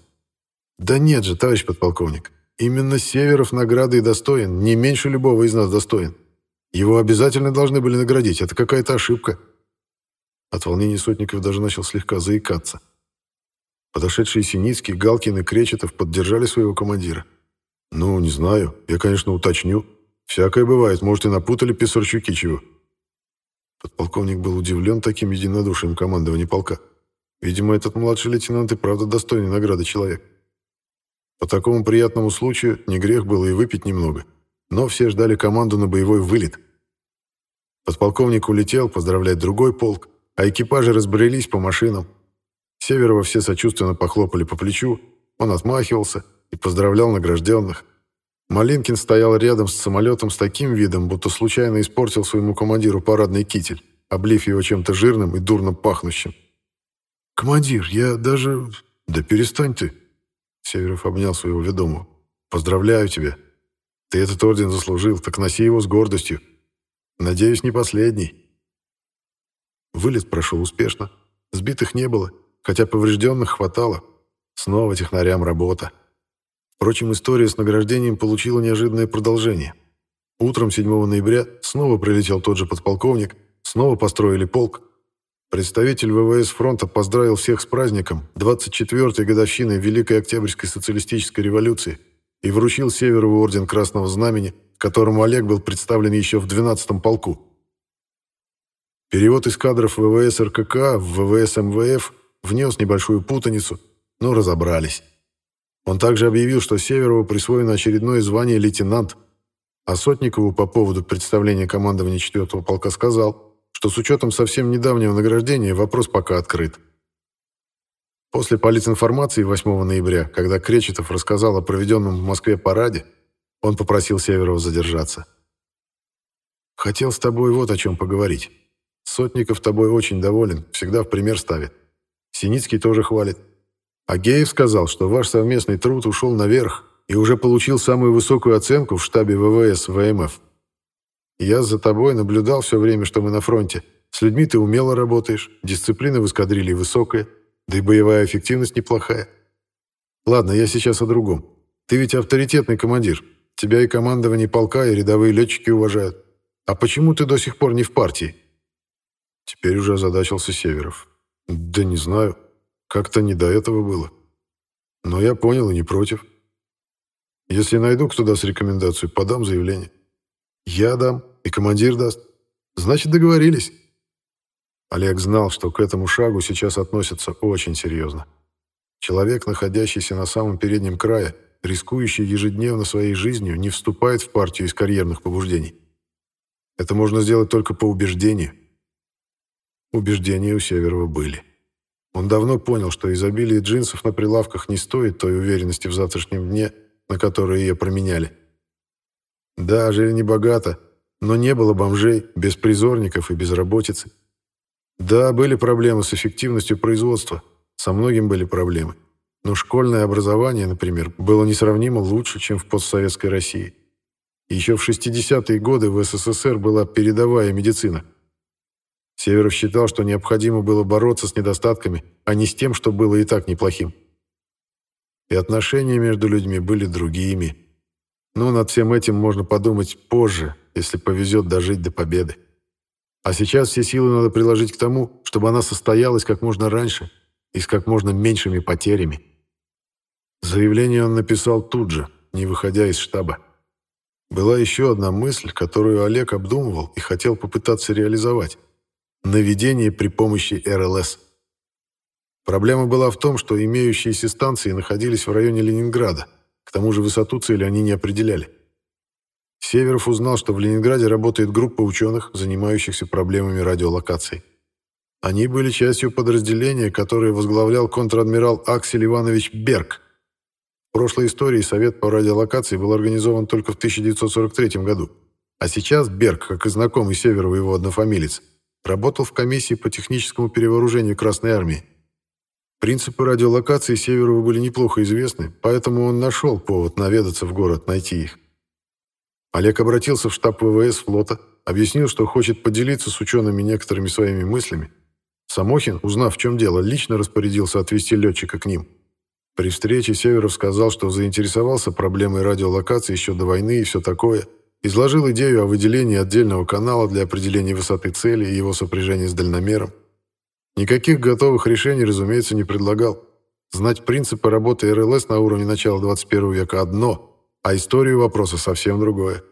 A: Да нет же, товарищ подполковник. Именно Северов награды и достоин, не меньше любого из нас достоин. Его обязательно должны были наградить, это какая-то ошибка. От волнения Сотников даже начал слегка заикаться. Подошедшие Синицкий, Галкин и Кречетов поддержали своего командира. «Ну, не знаю. Я, конечно, уточню. Всякое бывает. Может, и напутали писарчуки чего». Подполковник был удивлен таким единодушием командования полка. Видимо, этот младший лейтенант и правда достойный награды человек. По такому приятному случаю не грех было и выпить немного. Но все ждали команду на боевой вылет. Подполковник улетел поздравлять другой полк, а экипажи разбрелись по машинам. Северова все сочувственно похлопали по плечу, он отмахивался и поздравлял награжденных. Малинкин стоял рядом с самолетом с таким видом, будто случайно испортил своему командиру парадный китель, облив его чем-то жирным и дурно пахнущим. «Командир, я даже...» «Да перестань ты!» Северов обнял своего ведомого. «Поздравляю тебя. Ты этот орден заслужил, так носи его с гордостью. Надеюсь, не последний. Вылет прошел успешно. Сбитых не было, хотя поврежденных хватало. Снова технарям работа. Впрочем, история с награждением получила неожиданное продолжение. Утром 7 ноября снова прилетел тот же подполковник, снова построили полк. Представитель ВВС фронта поздравил всех с праздником 24-й годовщиной Великой Октябрьской социалистической революции и вручил Северову орден Красного Знамени, которому Олег был представлен еще в 12-м полку. Перевод из кадров ВВС РКК в ВВС МВФ внес небольшую путаницу, но разобрались. Он также объявил, что Северову присвоено очередное звание лейтенант, а Сотникову по поводу представления командования 4-го полка сказал, что с учетом совсем недавнего награждения вопрос пока открыт. После политинформации 8 ноября, когда Кречетов рассказал о проведенном в Москве параде, он попросил Северова задержаться. «Хотел с тобой вот о чем поговорить. Сотников тобой очень доволен, всегда в пример ставит. Синицкий тоже хвалит. Агеев сказал, что ваш совместный труд ушел наверх и уже получил самую высокую оценку в штабе ВВС ВМФ. Я за тобой наблюдал все время, что мы на фронте. С людьми ты умело работаешь, дисциплина в эскадрилье высокая, да и боевая эффективность неплохая. Ладно, я сейчас о другом. Ты ведь авторитетный командир. Тебя и командование полка, и рядовые летчики уважают. А почему ты до сих пор не в партии? Теперь уже озадачился Северов. Да не знаю. Как-то не до этого было. Но я понял и не против. Если найду кто даст рекомендацию, подам заявление. Я дам, и командир даст. Значит, договорились. Олег знал, что к этому шагу сейчас относятся очень серьезно. Человек, находящийся на самом переднем крае, рискующий ежедневно своей жизнью, не вступает в партию из карьерных побуждений. Это можно сделать только по убеждению. Убеждения у Северова были. Он давно понял, что изобилие джинсов на прилавках не стоит той уверенности в завтрашнем дне, на которую ее променяли. Да, жили не богато, но не было бомжей, беспризорников и безработицы. Да, были проблемы с эффективностью производства, со многим были проблемы. Но школьное образование, например, было несравнимо лучше, чем в постсоветской России. Еще в 60-е годы в СССР была передовая медицина – Северов считал, что необходимо было бороться с недостатками, а не с тем, что было и так неплохим. И отношения между людьми были другими. Но над всем этим можно подумать позже, если повезет дожить до победы. А сейчас все силы надо приложить к тому, чтобы она состоялась как можно раньше и с как можно меньшими потерями. Заявление он написал тут же, не выходя из штаба. Была еще одна мысль, которую Олег обдумывал и хотел попытаться реализовать наведение при помощи РЛС. Проблема была в том, что имеющиеся станции находились в районе Ленинграда, к тому же высоту цели они не определяли. Северов узнал, что в Ленинграде работает группа ученых, занимающихся проблемами радиолокации. Они были частью подразделения, которое возглавлял контр-адмирал Аксель Иванович Берг. В прошлой истории Совет по радиолокации был организован только в 1943 году. А сейчас Берг, как и знакомый Северова его однофамилец, Работал в комиссии по техническому перевооружению Красной Армии. Принципы радиолокации Северову были неплохо известны, поэтому он нашел повод наведаться в город, найти их. Олег обратился в штаб ВВС флота, объяснил, что хочет поделиться с учеными некоторыми своими мыслями. Самохин, узнав, в чем дело, лично распорядился отвезти летчика к ним. При встрече Северов сказал, что заинтересовался проблемой радиолокации еще до войны и все такое – изложил идею о выделении отдельного канала для определения высоты цели и его сопряжения с дальномером. Никаких готовых решений, разумеется, не предлагал. Знать принципы работы РЛС на уровне начала 21 века одно, а историю вопроса совсем другое.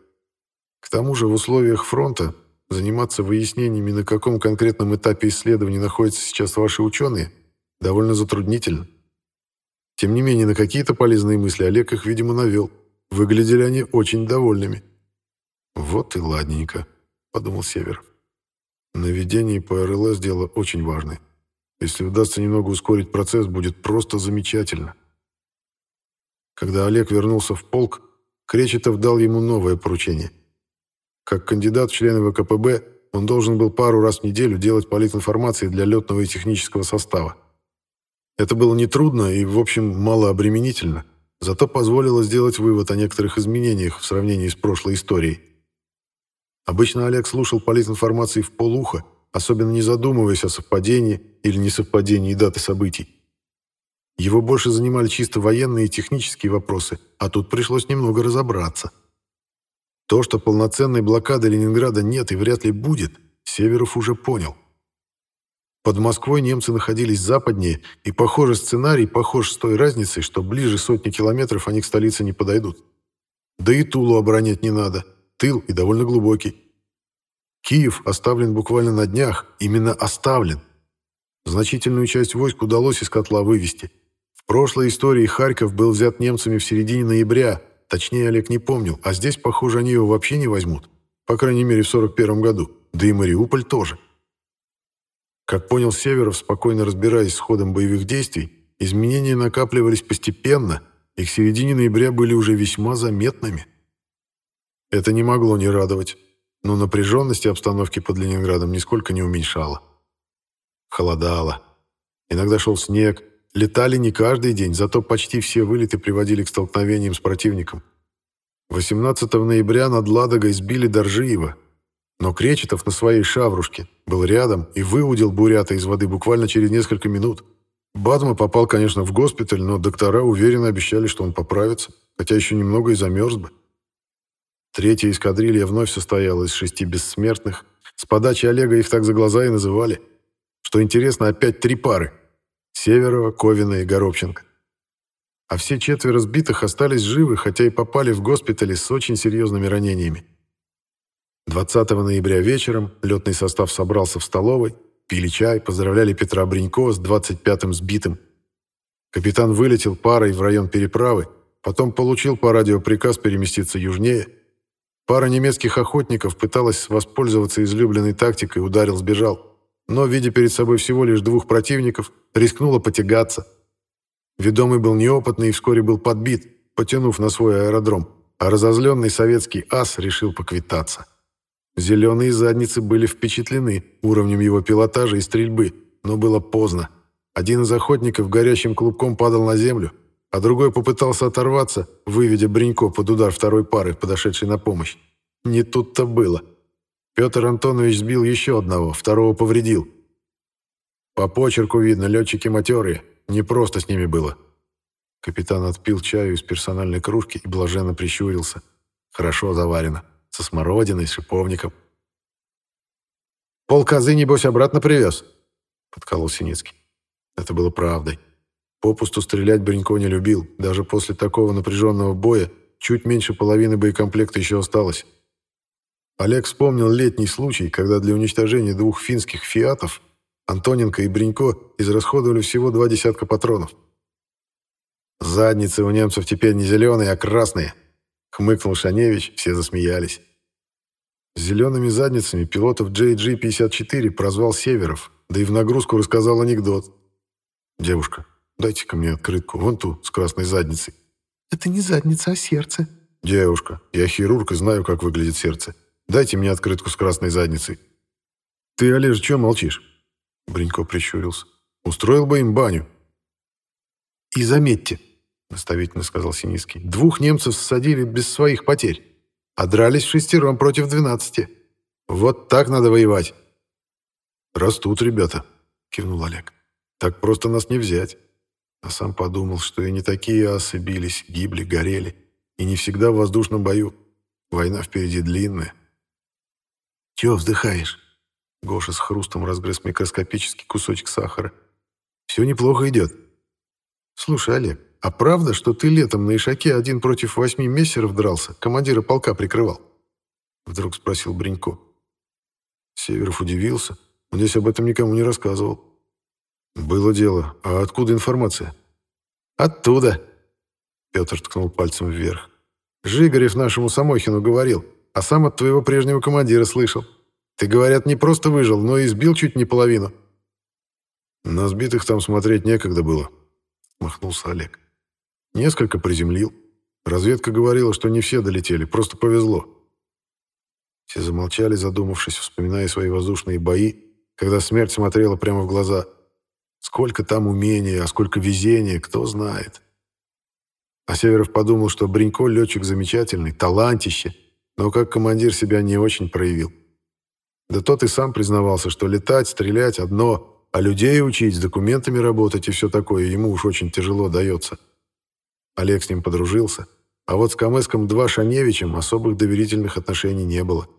A: К тому же в условиях фронта заниматься выяснениями, на каком конкретном этапе исследований находятся сейчас ваши ученые, довольно затруднительно. Тем не менее, на какие-то полезные мысли Олег их, видимо, навел. Выглядели они очень довольными. «Вот и ладненько», — подумал Север. «Наведение по РЛС дело очень важное. Если удастся немного ускорить процесс, будет просто замечательно». Когда Олег вернулся в полк, Кречетов дал ему новое поручение. Как кандидат в члены ВКПБ он должен был пару раз в неделю делать политинформации для летного и технического состава. Это было нетрудно и, в общем, малообременительно, зато позволило сделать вывод о некоторых изменениях в сравнении с прошлой историей. Обычно Олег слушал политинформации в полухо, особенно не задумываясь о совпадении или несовпадении даты событий. Его больше занимали чисто военные и технические вопросы, а тут пришлось немного разобраться. То, что полноценной блокады Ленинграда нет и вряд ли будет, Северов уже понял. Под Москвой немцы находились западнее, и, похоже, сценарий похож с той разницей, что ближе сотни километров они к столице не подойдут. Да и Тулу оборонять не надо, тыл и довольно глубокий. Киев оставлен буквально на днях, именно оставлен. Значительную часть войск удалось из котла вывести. В прошлой истории Харьков был взят немцами в середине ноября, точнее Олег не помнил, а здесь, похоже, они его вообще не возьмут, по крайней мере в 41 году, да и Мариуполь тоже. Как понял Северов, спокойно разбираясь с ходом боевых действий, изменения накапливались постепенно и к середине ноября были уже весьма заметными. Это не могло не радовать, но напряженности обстановки под Ленинградом нисколько не уменьшало. Холодало. Иногда шел снег, летали не каждый день, зато почти все вылеты приводили к столкновениям с противником. 18 ноября над Ладогой сбили Доржиева, но Кречетов на своей шаврушке был рядом и выудил бурята из воды буквально через несколько минут. Бадма попал, конечно, в госпиталь, но доктора уверенно обещали, что он поправится, хотя еще немного и замерз бы. Третья эскадрилья вновь состояла из шести бессмертных. С подачи Олега их так за глаза и называли. Что интересно, опять три пары. Северова, Ковина и Горобченко. А все четверо сбитых остались живы, хотя и попали в госпитали с очень серьезными ранениями. 20 ноября вечером летный состав собрался в столовой, пили чай, поздравляли Петра Бринько с 25-м сбитым. Капитан вылетел парой в район переправы, потом получил по радио приказ переместиться южнее. Пара немецких охотников пыталась воспользоваться излюбленной тактикой, ударил, сбежал. Но, видя перед собой всего лишь двух противников, рискнула потягаться. Ведомый был неопытный и вскоре был подбит, потянув на свой аэродром, а разозленный советский ас решил поквитаться. Зеленые задницы были впечатлены уровнем его пилотажа и стрельбы, но было поздно. Один из охотников горящим клубком падал на землю, а другой попытался оторваться, выведя Бринько под удар второй пары, подошедшей на помощь. Не тут-то было. Петр Антонович сбил еще одного, второго повредил. По почерку видно, летчики матерые, не просто с ними было. Капитан отпил чаю из персональной кружки и блаженно прищурился. Хорошо заварено со смородиной, шиповником. «Пол козы, небось, обратно привез?» — подколол Синицкий. Это было правдой. Попусту стрелять Бринько не любил. Даже после такого напряженного боя чуть меньше половины боекомплекта еще осталось. Олег вспомнил летний случай, когда для уничтожения двух финских «Фиатов» Антоненко и Бринько израсходовали всего два десятка патронов. Задницы у немцев теперь не зеленые, а красные. Хмыкнул Шаневич, все засмеялись. Зелеными задницами пилотов JG-54 прозвал Северов, да и в нагрузку рассказал анекдот. «Девушка, дайте-ка мне открытку, вон ту, с красной задницей».
B: «Это не задница, а сердце».
A: «Девушка, я хирург и знаю, как выглядит сердце. Дайте мне открытку с красной задницей». «Ты, Олеж, чего молчишь?» Бринько прищурился. «Устроил бы им баню».
B: «И заметьте,
A: наставительно сказал Синицкий. «Двух немцев ссадили без своих потерь, а дрались шестером против двенадцати. Вот так надо воевать». «Растут ребята», — кивнул Олег. «Так просто нас не взять». А сам подумал, что и не такие асы бились, гибли, горели. И не всегда в воздушном бою. Война впереди длинная.
B: «Чего вздыхаешь?»
A: Гоша с хрустом разгрыз микроскопический кусочек сахара. «Все неплохо идет». «Слушай, Олег, «А правда, что ты летом на Ишаке один против восьми мессеров дрался, командира полка прикрывал?» Вдруг спросил Бринько. Северов удивился. Он здесь об этом никому не рассказывал. «Было дело. А откуда информация?»
B: «Оттуда!»
A: Петр ткнул пальцем вверх. «Жигарев нашему Самохину говорил, а сам от твоего прежнего командира слышал. Ты, говорят, не просто выжил, но и сбил чуть не половину». «На сбитых там смотреть некогда было», — махнулся Олег. Несколько приземлил. Разведка говорила, что не все долетели, просто повезло. Все замолчали, задумавшись, вспоминая свои воздушные бои, когда смерть смотрела прямо в глаза. Сколько там умения, а сколько везения, кто знает. А Северов подумал, что Бринько летчик замечательный, талантище, но как командир себя не очень проявил. Да тот и сам признавался, что летать, стрелять одно, а людей учить, с документами работать и все такое ему уж очень тяжело дается. Олег с ним подружился, а вот с Камэском-2 Шаневичем особых доверительных отношений не было.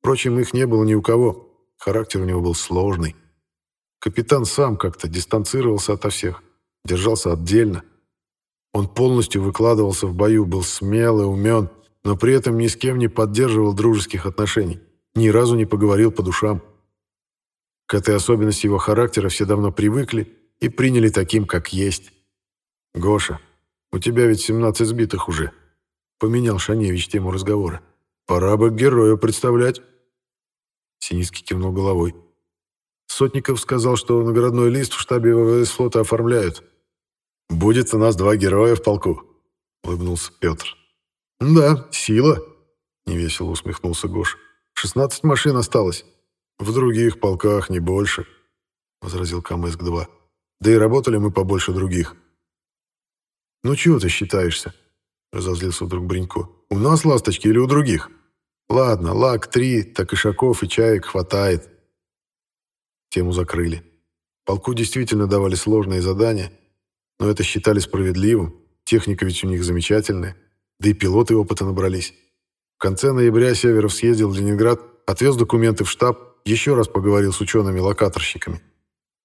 A: Впрочем, их не было ни у кого, характер у него был сложный. Капитан сам как-то дистанцировался ото всех, держался отдельно. Он полностью выкладывался в бою, был смел и умен, но при этом ни с кем не поддерживал дружеских отношений, ни разу не поговорил по душам. К этой особенности его характера все давно привыкли и приняли таким, как есть. «Гоша, у тебя ведь 17 сбитых уже», — поменял Шаневич тему разговора. «Пора бы героя представлять». Синицкий кивнул головой. Сотников сказал, что наградной лист в штабе ВВС флота оформляют. «Будет у нас два героя в полку», — улыбнулся Петр. «Да, сила», — невесело усмехнулся Гош. «Шестнадцать машин осталось. В других полках не больше», — возразил КамЭск-2. «Да и работали мы побольше других». «Ну чего ты считаешься?» — разозлился вдруг Бринько. «У нас ласточки или у других?» «Ладно, лак-3, так и шаков, и чаек хватает». Тему закрыли. Полку действительно давали сложные задания, но это считали справедливым, техника ведь у них замечательная, да и пилоты опыта набрались. В конце ноября Северов съездил в Ленинград, отвез документы в штаб, еще раз поговорил с учеными-локаторщиками.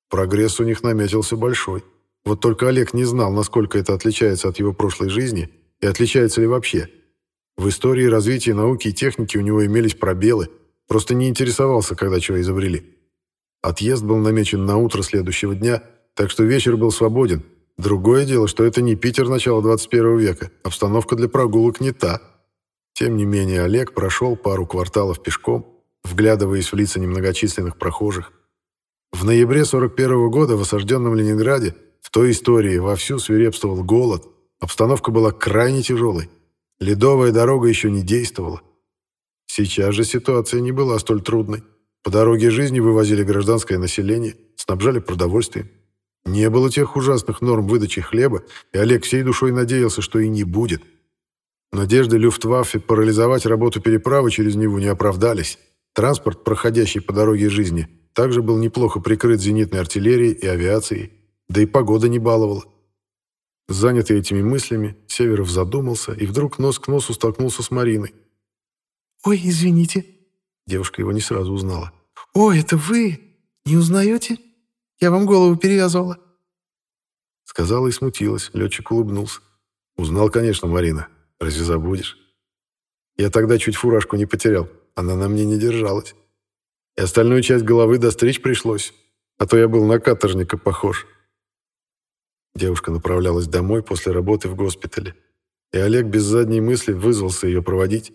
A: Прогресс у них наметился большой. Вот только Олег не знал, насколько это отличается от его прошлой жизни и отличается ли вообще. В истории развития науки и техники у него имелись пробелы, просто не интересовался, когда чего изобрели. Отъезд был намечен на утро следующего дня, так что вечер был свободен. Другое дело, что это не Питер начала 21 века, обстановка для прогулок не та. Тем не менее, Олег прошел пару кварталов пешком, вглядываясь в лица немногочисленных прохожих. В ноябре 41 года в осажденном Ленинграде в той истории вовсю свирепствовал голод, обстановка была крайне тяжелой. Ледовая дорога еще не действовала. Сейчас же ситуация не была столь трудной. По дороге жизни вывозили гражданское население, снабжали продовольствием. Не было тех ужасных норм выдачи хлеба, и Олег всей душой надеялся, что и не будет. Надежды Люфтваффе парализовать работу переправы через него не оправдались. Транспорт, проходящий по дороге жизни, также был неплохо прикрыт зенитной артиллерией и авиацией, да и погода не баловала. Занятый этими мыслями, Северов задумался и вдруг нос к носу столкнулся с Мариной.
B: «Ой, извините».
A: Девушка его не сразу узнала.
B: «Ой, это вы? Не узнаете? Я вам голову перевязывала».
A: Сказала и смутилась. Летчик улыбнулся. «Узнал, конечно, Марина. Разве забудешь? Я тогда чуть фуражку не потерял. Она на мне не держалась. И остальную часть головы достричь пришлось. А то я был на каторжника похож». Девушка направлялась домой после работы в госпитале. И Олег без задней мысли вызвался ее проводить.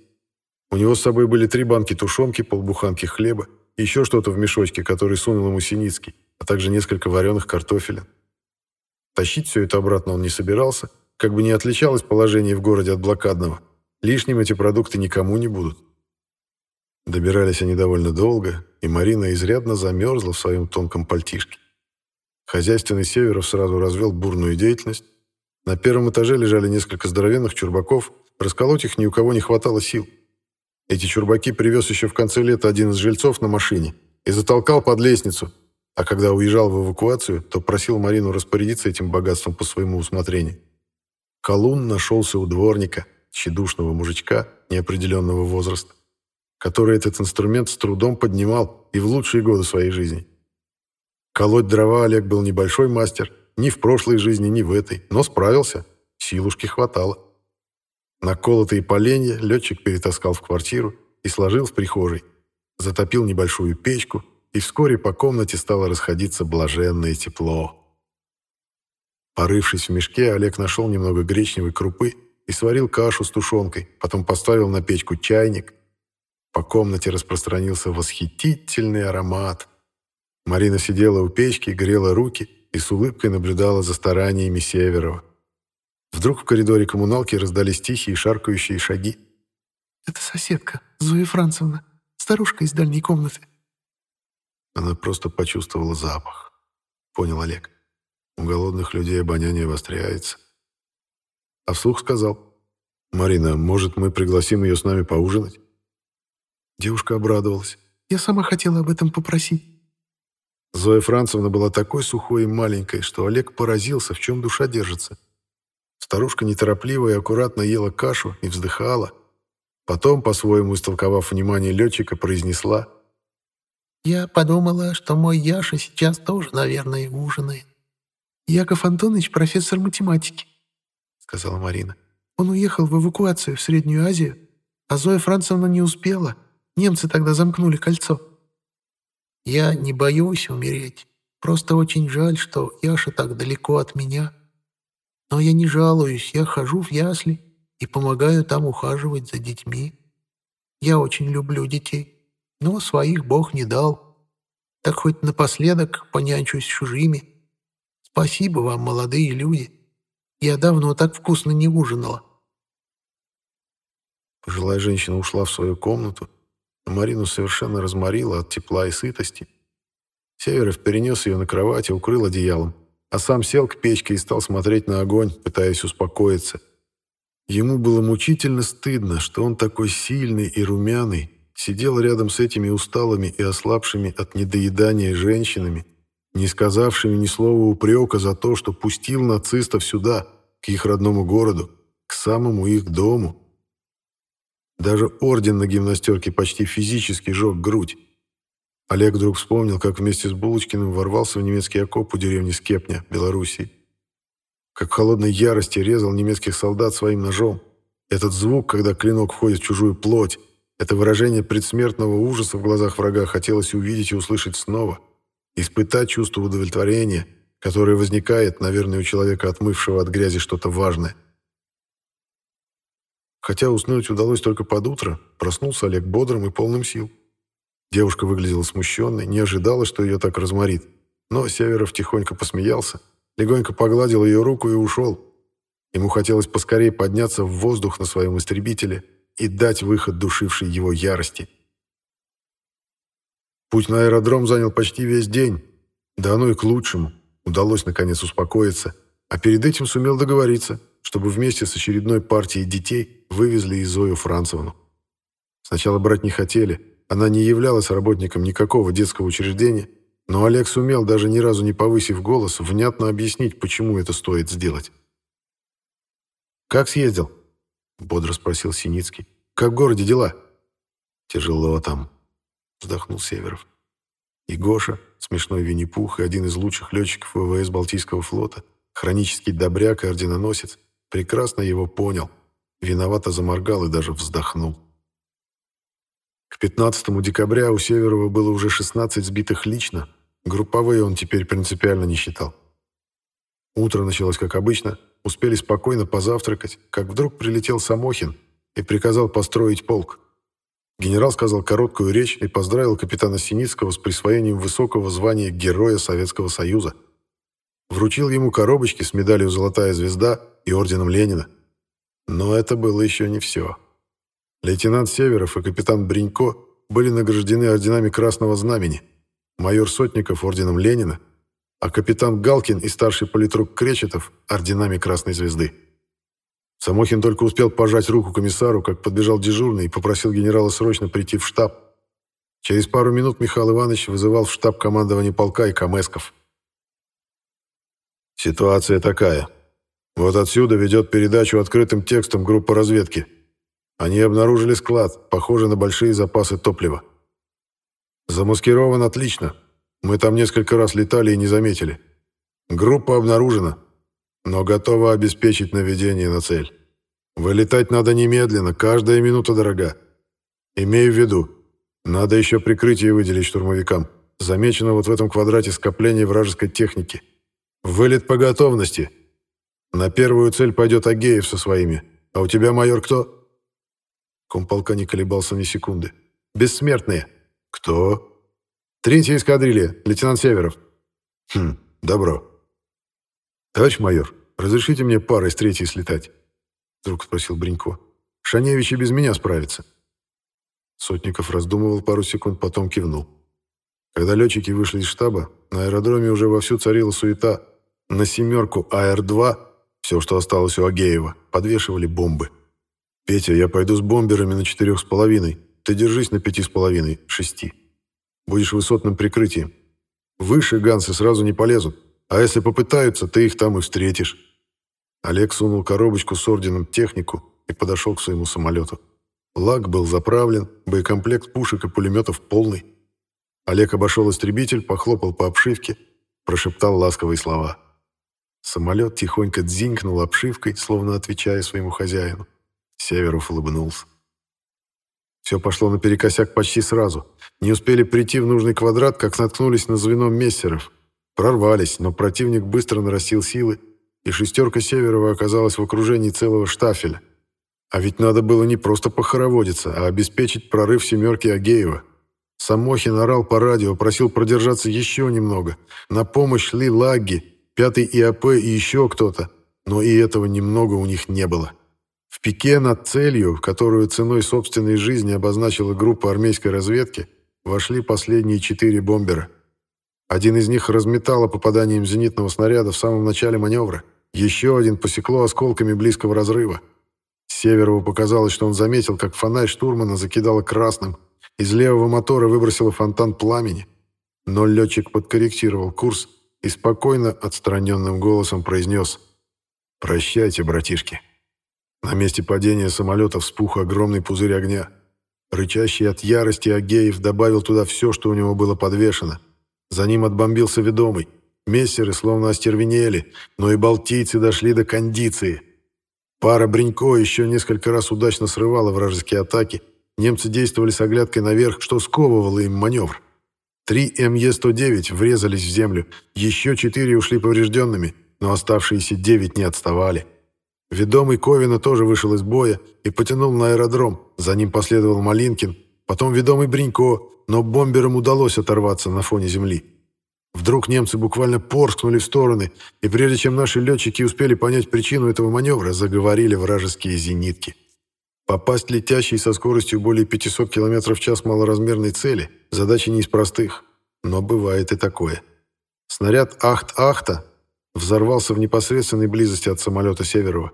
A: У него с собой были три банки тушенки, полбуханки хлеба и еще что-то в мешочке, который сунул ему Синицкий, а также несколько вареных картофелин. Тащить все это обратно он не собирался, как бы не отличалось положение в городе от блокадного. Лишним эти продукты никому не будут. Добирались они довольно долго, и Марина изрядно замерзла в своем тонком пальтишке. Хозяйственный Северов сразу развел бурную деятельность. На первом этаже лежали несколько здоровенных чурбаков, расколоть их ни у кого не хватало сил. Эти чурбаки привез еще в конце лета один из жильцов на машине и затолкал под лестницу, а когда уезжал в эвакуацию, то просил Марину распорядиться этим богатством по своему усмотрению. Колун нашелся у дворника, тщедушного мужичка неопределенного возраста, который этот инструмент с трудом поднимал и в лучшие годы своей жизни. Колоть дрова Олег был небольшой мастер, ни в прошлой жизни, ни в этой, но справился, силушки хватало. Наколотые поленья летчик перетаскал в квартиру и сложил в прихожей, затопил небольшую печку, и вскоре по комнате стало расходиться блаженное тепло. Порывшись в мешке, Олег нашел немного гречневой крупы и сварил кашу с тушенкой, потом поставил на печку чайник. По комнате распространился восхитительный аромат – Марина сидела у печки, грела руки и с улыбкой наблюдала за стараниями Северова. Вдруг в коридоре коммуналки раздались тихие шаркающие шаги.
B: «Это соседка, Зоя Францевна, старушка из дальней комнаты».
A: Она просто почувствовала запах. Понял Олег. У голодных людей обоняние обостряется. А вслух сказал. «Марина, может, мы пригласим ее с нами поужинать?»
B: Девушка обрадовалась. «Я сама хотела об этом попросить».
A: Зоя Францевна была такой сухой и маленькой, что Олег поразился, в чем душа держится. Старушка неторопливо и аккуратно ела кашу и вздыхала. Потом, по-своему истолковав внимание летчика, произнесла
B: «Я подумала, что мой Яша сейчас тоже, наверное, ужинает». «Яков Антонович — профессор математики», — сказала Марина. «Он уехал в эвакуацию в Среднюю Азию, а Зоя Францевна не успела. Немцы тогда замкнули кольцо». «Я не боюсь умереть. Просто очень жаль, что Яша так далеко от меня. Но я не жалуюсь, я хожу в ясли и помогаю там ухаживать за детьми. Я очень люблю детей, но своих Бог не дал. Так хоть напоследок понянчусь чужими». Спасибо вам, молодые люди. Я давно так вкусно не ужинала.
A: Пожилая женщина ушла в свою комнату, а Марину совершенно разморила от тепла и сытости. Северов перенес ее на кровать и укрыл одеялом, а сам сел к печке и стал смотреть на огонь, пытаясь успокоиться. Ему было мучительно стыдно, что он такой сильный и румяный, сидел рядом с этими усталыми и ослабшими от недоедания женщинами, не сказавшими ни слова упрека за то, что пустил нацистов сюда, к их родному городу, к самому их дому. Даже орден на гимнастерке почти физически жег грудь. Олег вдруг вспомнил, как вместе с Булочкиным ворвался в немецкий окоп у деревни Скепня, Белоруссии. Как в холодной ярости резал немецких солдат своим ножом. Этот звук, когда клинок входит в чужую плоть, это выражение предсмертного ужаса в глазах врага хотелось увидеть и услышать снова испытать чувство удовлетворения, которое возникает, наверное, у человека, отмывшего от грязи что-то важное. Хотя уснуть удалось только под утро, проснулся Олег бодрым и полным сил. Девушка выглядела смущенной, не ожидала, что ее так разморит. Но Северов тихонько посмеялся, легонько погладил ее руку и ушел. Ему хотелось поскорее подняться в воздух на своем истребителе и дать выход душившей его ярости. Путь на аэродром занял почти весь день. Да оно и к лучшему. Удалось, наконец, успокоиться. А перед этим сумел договориться, чтобы вместе с очередной партией детей вывезли и Зою Францевну. Сначала брать не хотели. Она не являлась работником никакого детского учреждения, но Олег сумел, даже ни разу не повысив голос, внятно объяснить, почему это стоит сделать. «Как съездил?» — бодро спросил Синицкий. «Как в городе дела?» «Тяжело там», вздохнул Северов. И Гоша, смешной Винни-Пух и один из лучших летчиков ВВС Балтийского флота, хронический добряк и орденоносец, прекрасно его понял, виновато заморгал и даже вздохнул. К 15 декабря у Северова было уже 16 сбитых лично, групповые он теперь принципиально не считал. Утро началось как обычно, успели спокойно позавтракать, как вдруг прилетел Самохин и приказал построить полк. Генерал сказал короткую речь и поздравил капитана Синицкого с присвоением высокого звания Героя Советского Союза. Вручил ему коробочки с медалью «Золотая звезда» и орденом Ленина. Но это было еще не все. Лейтенант Северов и капитан Бринько были награждены орденами Красного Знамени, майор Сотников – орденом Ленина, а капитан Галкин и старший политрук Кречетов – орденами Красной Звезды. Самохин только успел пожать руку комиссару, как подбежал дежурный и попросил генерала срочно прийти в штаб. Через пару минут Михаил Иванович вызывал в штаб командования полка и Камесков. Ситуация такая. Вот отсюда ведет передачу открытым текстом группа разведки. Они обнаружили склад, похожий на большие запасы топлива. Замаскирован отлично. Мы там несколько раз летали и не заметили. Группа обнаружена но готова обеспечить наведение на цель. Вылетать надо немедленно, каждая минута дорога. Имею в виду, надо еще прикрытие выделить штурмовикам. Замечено вот в этом квадрате скопление вражеской техники. Вылет по готовности. На первую цель пойдет Агеев со своими. А у тебя, майор, кто? Комполка не колебался ни секунды. Бессмертные. Кто? Третья эскадрилья, лейтенант Северов. Хм, добро. «Товарищ майор, разрешите мне парой с третьей слетать?» Вдруг спросил Бринько. «Шаневич и без меня справится». Сотников раздумывал пару секунд, потом кивнул. Когда летчики вышли из штаба, на аэродроме уже вовсю царила суета. На «семерку» АР-2, все, что осталось у Агеева, подвешивали бомбы. «Петя, я пойду с бомберами на четырех с половиной. Ты держись на пяти с половиной, шести. Будешь высотным прикрытием. Выше гансы сразу не полезут, а если попытаются, ты их там и встретишь». Олег сунул коробочку с орденом технику и подошел к своему самолету. Лак был заправлен, боекомплект пушек и пулеметов полный. Олег обошел истребитель, похлопал по обшивке, прошептал ласковые слова. Самолет тихонько дзинкнул обшивкой, словно отвечая своему хозяину. Северов улыбнулся. Все пошло наперекосяк почти сразу. Не успели прийти в нужный квадрат, как наткнулись на звено мессеров. Прорвались, но противник быстро нарастил силы, и шестерка Северова оказалась в окружении целого штафеля. А ведь надо было не просто похороводиться, а обеспечить прорыв «семерки» Агеева. Самохин орал по радио, просил продержаться еще немного. На помощь шли лаги, пятый ИАП и еще кто-то. Но и этого немного у них не было. В пике над целью, которую ценой собственной жизни обозначила группа армейской разведки, вошли последние четыре бомбера. Один из них разметало попаданием зенитного снаряда в самом начале маневра. Еще один посекло осколками близкого разрыва. Северову показалось, что он заметил, как фонарь штурмана закидало красным. Из левого мотора выбросило фонтан пламени. Но летчик подкорректировал курс и спокойно, отстраненным голосом произнес «Прощайте, братишки». На месте падения самолета вспух огромный пузырь огня. Рычащий от ярости Агеев добавил туда все, что у него было подвешено. За ним отбомбился ведомый. Мессеры словно остервенели, но и балтийцы дошли до кондиции – Пара Бринько еще несколько раз удачно срывала вражеские атаки. Немцы действовали с оглядкой наверх, что сковывало им маневр. Три МЕ-109 врезались в землю, еще четыре ушли поврежденными, но оставшиеся девять не отставали. Ведомый Ковина тоже вышел из боя и потянул на аэродром. За ним последовал Малинкин, потом ведомый Бринько, но бомберам удалось оторваться на фоне земли. Вдруг немцы буквально порскнули в стороны, и прежде чем наши летчики успели понять причину этого маневра, заговорили вражеские зенитки. Попасть летящей со скоростью более 500 км в час малоразмерной цели – задача не из простых, но бывает и такое. Снаряд «Ахт-Ахта» взорвался в непосредственной близости от самолета Северова.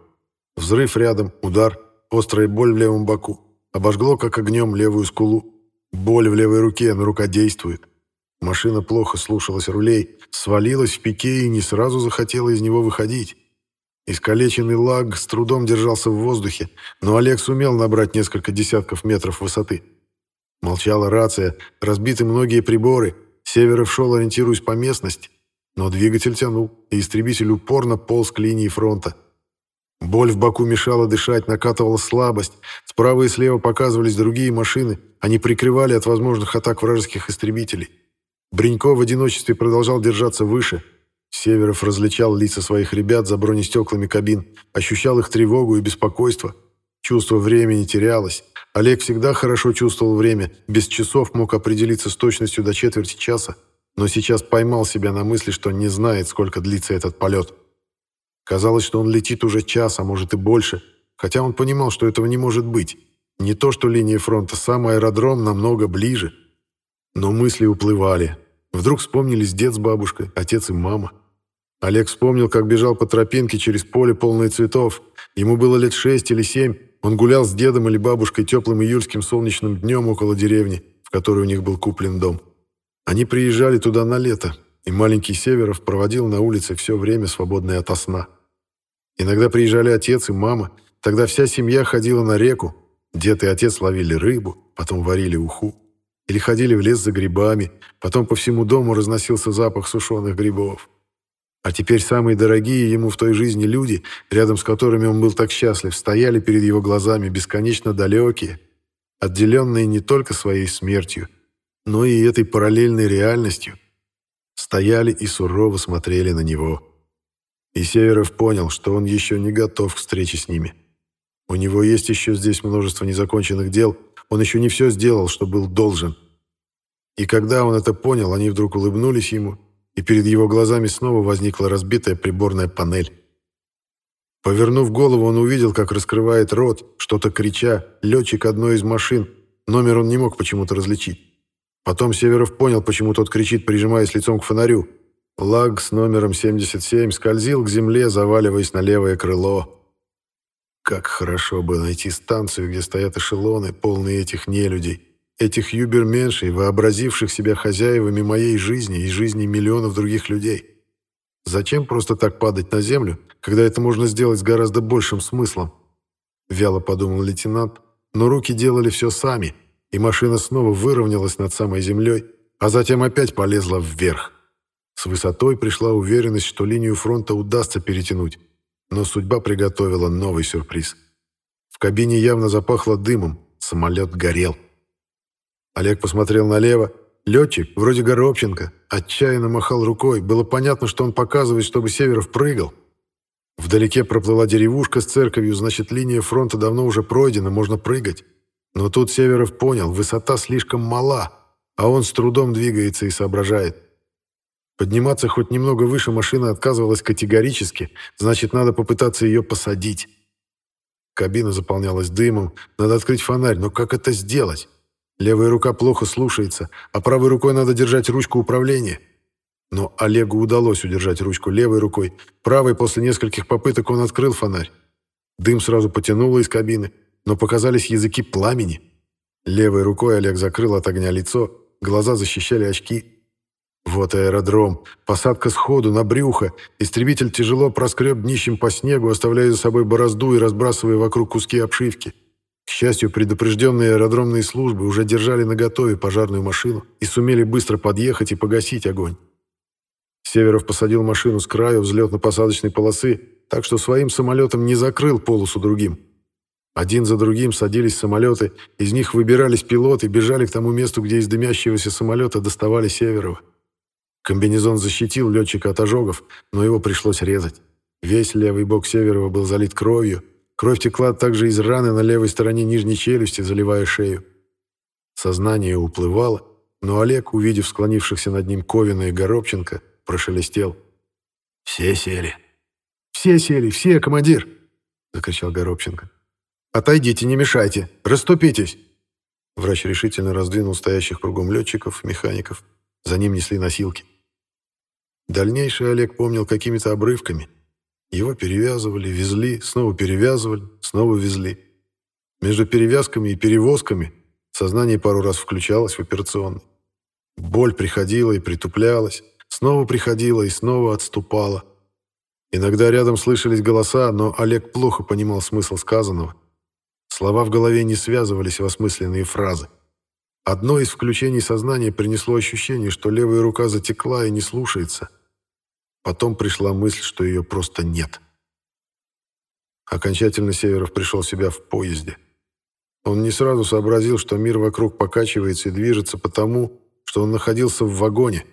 A: Взрыв рядом, удар, острая боль в левом боку. Обожгло, как огнем, левую скулу. Боль в левой руке, но рука действует. Машина плохо слушалась рулей, свалилась в пике и не сразу захотела из него выходить. Искалеченный лаг с трудом держался в воздухе, но Олег сумел набрать несколько десятков метров высоты. Молчала рация, разбиты многие приборы, Северов шел, ориентируясь по местности, но двигатель тянул, и истребитель упорно полз к линии фронта. Боль в боку мешала дышать, накатывала слабость. Справа и слева показывались другие машины, они прикрывали от возможных атак вражеских истребителей. Бринько в одиночестве продолжал держаться выше. Северов различал лица своих ребят за бронестеклами кабин, ощущал их тревогу и беспокойство. Чувство времени терялось. Олег всегда хорошо чувствовал время, без часов мог определиться с точностью до четверти часа, но сейчас поймал себя на мысли, что не знает, сколько длится этот полет. Казалось, что он летит уже час, а может и больше, хотя он понимал, что этого не может быть. Не то, что линия фронта, сам аэродром намного ближе. Но мысли уплывали, Вдруг вспомнились дед с бабушкой, отец и мама. Олег вспомнил, как бежал по тропинке через поле, полное цветов. Ему было лет шесть или семь. Он гулял с дедом или бабушкой теплым июльским солнечным днем около деревни, в которой у них был куплен дом. Они приезжали туда на лето, и маленький Северов проводил на улице все время, свободное ото сна. Иногда приезжали отец и мама, тогда вся семья ходила на реку. Дед и отец ловили рыбу, потом варили уху. Или ходили в лес за грибами, потом по всему дому разносился запах сушеных грибов. А теперь самые дорогие ему в той жизни люди, рядом с которыми он был так счастлив, стояли перед его глазами бесконечно далекие, отделенные не только своей смертью, но и этой параллельной реальностью. Стояли и сурово смотрели на него. И Северов понял, что он еще не готов к встрече с ними. У него есть еще здесь множество незаконченных дел – он еще не все сделал, что был должен. И когда он это понял, они вдруг улыбнулись ему, и перед его глазами снова возникла разбитая приборная панель. Повернув голову, он увидел, как раскрывает рот, что-то крича, летчик одной из машин. Номер он не мог почему-то различить. Потом Северов понял, почему тот кричит, прижимаясь лицом к фонарю. Лаг с номером 77 скользил к земле, заваливаясь на левое крыло. Как хорошо бы найти станцию, где стоят эшелоны, полные этих нелюдей, этих юберменшей, вообразивших себя хозяевами моей жизни и жизни миллионов других людей. Зачем просто так падать на землю, когда это можно сделать с гораздо большим смыслом? Вяло подумал лейтенант, но руки делали все сами, и машина снова выровнялась над самой землей, а затем опять полезла вверх. С высотой пришла уверенность, что линию фронта удастся перетянуть, но судьба приготовила новый сюрприз. В кабине явно запахло дымом, самолет горел. Олег посмотрел налево. Летчик, вроде Горобченко, отчаянно махал рукой. Было понятно, что он показывает, чтобы Северов прыгал. Вдалеке проплыла деревушка с церковью, значит, линия фронта давно уже пройдена, можно прыгать. Но тут Северов понял, высота слишком мала, а он с трудом двигается и соображает. Подниматься хоть немного выше машина отказывалась категорически, значит, надо попытаться ее посадить. Кабина заполнялась дымом, надо открыть фонарь, но как это сделать? Левая рука плохо слушается, а правой рукой надо держать ручку управления. Но Олегу удалось удержать ручку левой рукой. Правой после нескольких попыток он открыл фонарь. Дым сразу потянуло из кабины, но показались языки пламени. Левой рукой Олег закрыл от огня лицо, глаза защищали очки. Вот аэродром, посадка сходу на брюхо. Истребитель тяжело проскреб днищем по снегу, оставляя за собой борозду и разбрасывая вокруг куски обшивки. К счастью, предупрежденные аэродромные службы уже держали наготове пожарную машину и сумели быстро подъехать и погасить огонь. Северов посадил машину с краю взлетно-посадочной полосы, так что своим самолетом не закрыл полосу другим. Один за другим садились самолеты, из них выбирались пилоты, бежали к тому месту, где из дымящегося самолета доставали Северова. Комбинезон защитил летчика от ожогов, но его пришлось резать. Весь левый бок Северова был залит кровью, Кровь текла также из раны на левой стороне нижней челюсти, заливая шею. Сознание уплывало, но Олег, увидев склонившихся над ним Ковина и Горобченко, прошелестел. «Все сели». «Все сели, все, командир!» — закричал Горобченко. «Отойдите, не мешайте! Раступитесь!» Врач решительно раздвинул стоящих кругом летчиков, механиков. За ним несли носилки. Дальнейшее Олег помнил какими-то обрывками. Его перевязывали, везли, снова перевязывали, снова везли. Между перевязками и перевозками сознание пару раз включалось в операционный. Боль приходила и притуплялась, снова приходила и снова отступала. Иногда рядом слышались голоса, но Олег плохо понимал смысл сказанного. Слова в голове не связывались в осмысленные фразы. Одно из включений сознания принесло ощущение, что левая рука затекла и не слушается – Потом пришла мысль, что ее просто нет. Окончательно Северов пришел в себя в поезде. Он не сразу сообразил, что мир вокруг покачивается и движется потому, что он находился в вагоне.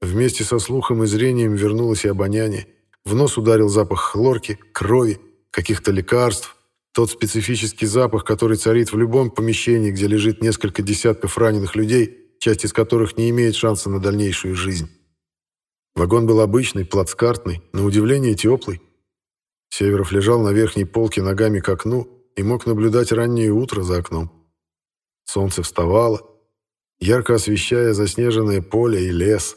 A: Вместе со слухом и зрением вернулось и обоняние. В нос ударил запах хлорки, крови, каких-то лекарств, тот специфический запах, который царит в любом помещении, где лежит несколько десятков раненых людей, часть из которых не имеет шанса на дальнейшую жизнь. Вагон был обычный, плацкартный, на удивление теплый. Северов лежал на верхней полке ногами к окну и мог наблюдать раннее утро за окном. Солнце вставало, ярко освещая заснеженное поле и лес.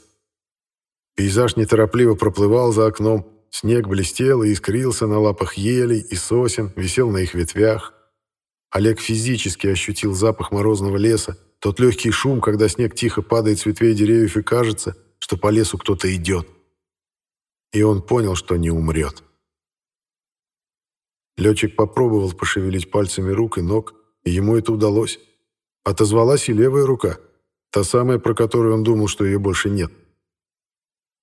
A: Пейзаж неторопливо проплывал за окном, снег блестел и искрился на лапах елей и сосен, висел на их ветвях. Олег физически ощутил запах морозного леса, тот легкий шум, когда снег тихо падает с ветвей деревьев и кажется – что по лесу кто-то идет. И он понял, что не умрет. Летчик попробовал пошевелить пальцами рук и ног, и ему это удалось. Отозвалась и левая рука, та самая, про которую он думал, что ее больше нет.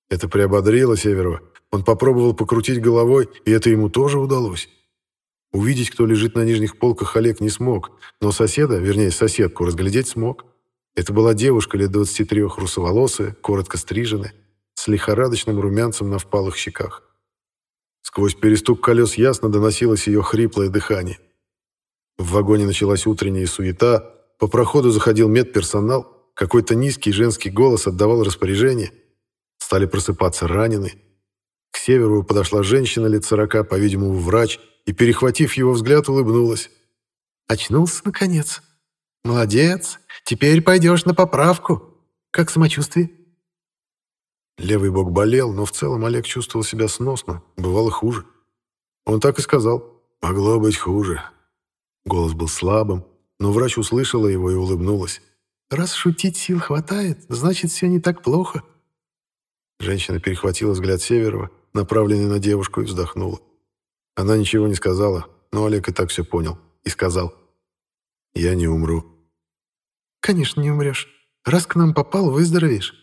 A: Это приободрило Северова. Он попробовал покрутить головой, и это ему тоже удалось. Увидеть, кто лежит на нижних полках, Олег не смог, но соседа, вернее соседку, разглядеть смог. Это была девушка лет 23, русоволосая, коротко стриженная, с лихорадочным румянцем на впалых щеках. Сквозь перестук колес ясно доносилось ее хриплое дыхание. В вагоне началась утренняя суета, по проходу заходил медперсонал, какой-то низкий женский голос отдавал распоряжение. Стали просыпаться раненые. К северу подошла женщина лет сорока, по-видимому, врач, и, перехватив его взгляд, улыбнулась.
B: «Очнулся, наконец?» «Молодец. Теперь пойдешь на поправку. Как самочувствие?»
A: Левый бок болел, но в целом Олег чувствовал себя сносно. Бывало хуже. Он так и сказал. «Могло быть хуже». Голос был слабым, но врач услышала его и улыбнулась.
B: «Раз шутить сил хватает, значит, все не так плохо».
A: Женщина перехватила взгляд Северова, направленный на девушку, и вздохнула. Она ничего не сказала, но Олег и так все понял, и сказал. «Я не умру».
B: «Конечно, не умрешь. Раз к нам попал, выздоровеешь».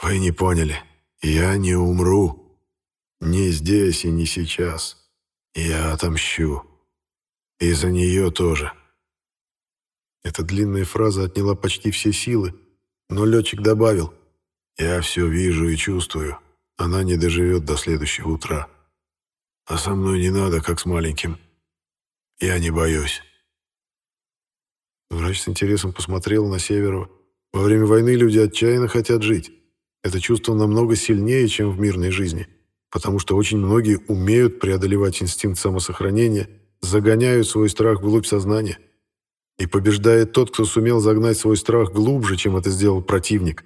A: «Вы не поняли. Я не умру. Не здесь и не сейчас. Я отомщу. И за нее тоже». Эта длинная фраза отняла почти все силы, но летчик добавил. «Я все вижу и чувствую. Она не доживет до следующего утра. А со мной не надо, как с маленьким. Я не боюсь». Врач с интересом посмотрел на Северова. Во время войны люди отчаянно хотят жить. Это чувство намного сильнее, чем в мирной жизни, потому что очень многие умеют преодолевать инстинкт самосохранения, загоняют свой страх вглубь сознания. И побеждает тот, кто сумел загнать свой страх глубже, чем это сделал противник.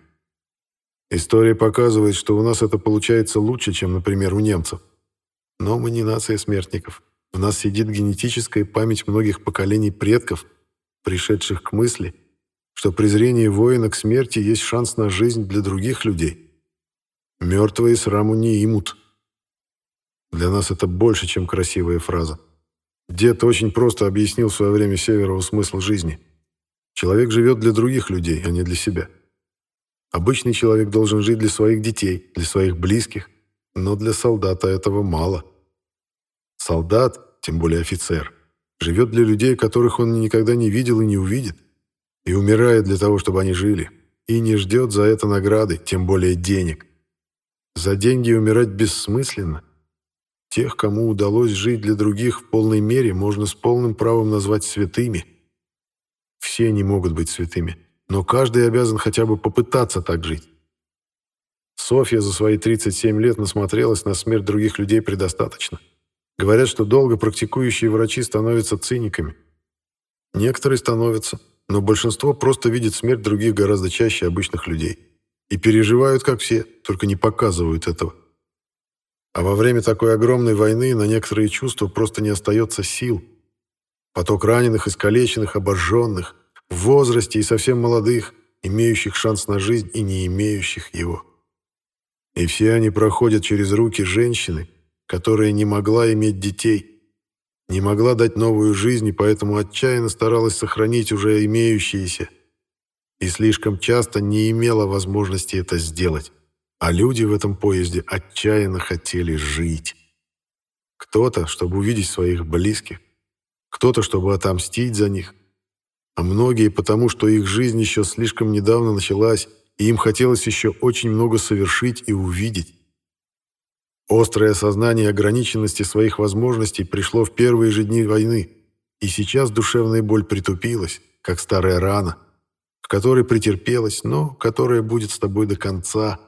A: История показывает, что у нас это получается лучше, чем, например, у немцев. Но мы не нация смертников. В нас сидит генетическая память многих поколений предков – пришедших к мысли, что презрение воина к смерти есть шанс на жизнь для других людей. Мертвые сраму не имут. Для нас это больше, чем красивая фраза. Дед очень просто объяснил в свое время Северову смысл жизни. Человек живет для других людей, а не для себя. Обычный человек должен жить для своих детей, для своих близких, но для солдата этого мало. Солдат, тем более офицер, живет для людей, которых он никогда не видел и не увидит, и умирает для того, чтобы они жили, и не ждет за это награды, тем более денег. За деньги умирать бессмысленно. Тех, кому удалось жить для других в полной мере, можно с полным правом назвать святыми. Все не могут быть святыми, но каждый обязан хотя бы попытаться так жить. Софья за свои 37 лет насмотрелась на смерть других людей предостаточно. Говорят, что долго практикующие врачи становятся циниками. Некоторые становятся, но большинство просто видит смерть других гораздо чаще обычных людей. И переживают, как все, только не показывают этого. А во время такой огромной войны на некоторые чувства просто не остается сил. Поток раненых, искалеченных, обожженных, в возрасте и совсем молодых, имеющих шанс на жизнь и не имеющих его. И все они проходят через руки женщины, которая не могла иметь детей, не могла дать новую жизнь и поэтому отчаянно старалась сохранить уже имеющиеся, и слишком часто не имела возможности это сделать. А люди в этом поезде отчаянно хотели жить. Кто-то, чтобы увидеть своих близких, кто-то, чтобы отомстить за них, а многие потому, что их жизнь еще слишком недавно началась, и им хотелось еще очень много совершить и увидеть. Острое осознание ограниченности своих возможностей пришло в первые же дни войны, и сейчас душевная боль притупилась, как старая рана, в которой претерпелась, но которая будет с тобой до конца.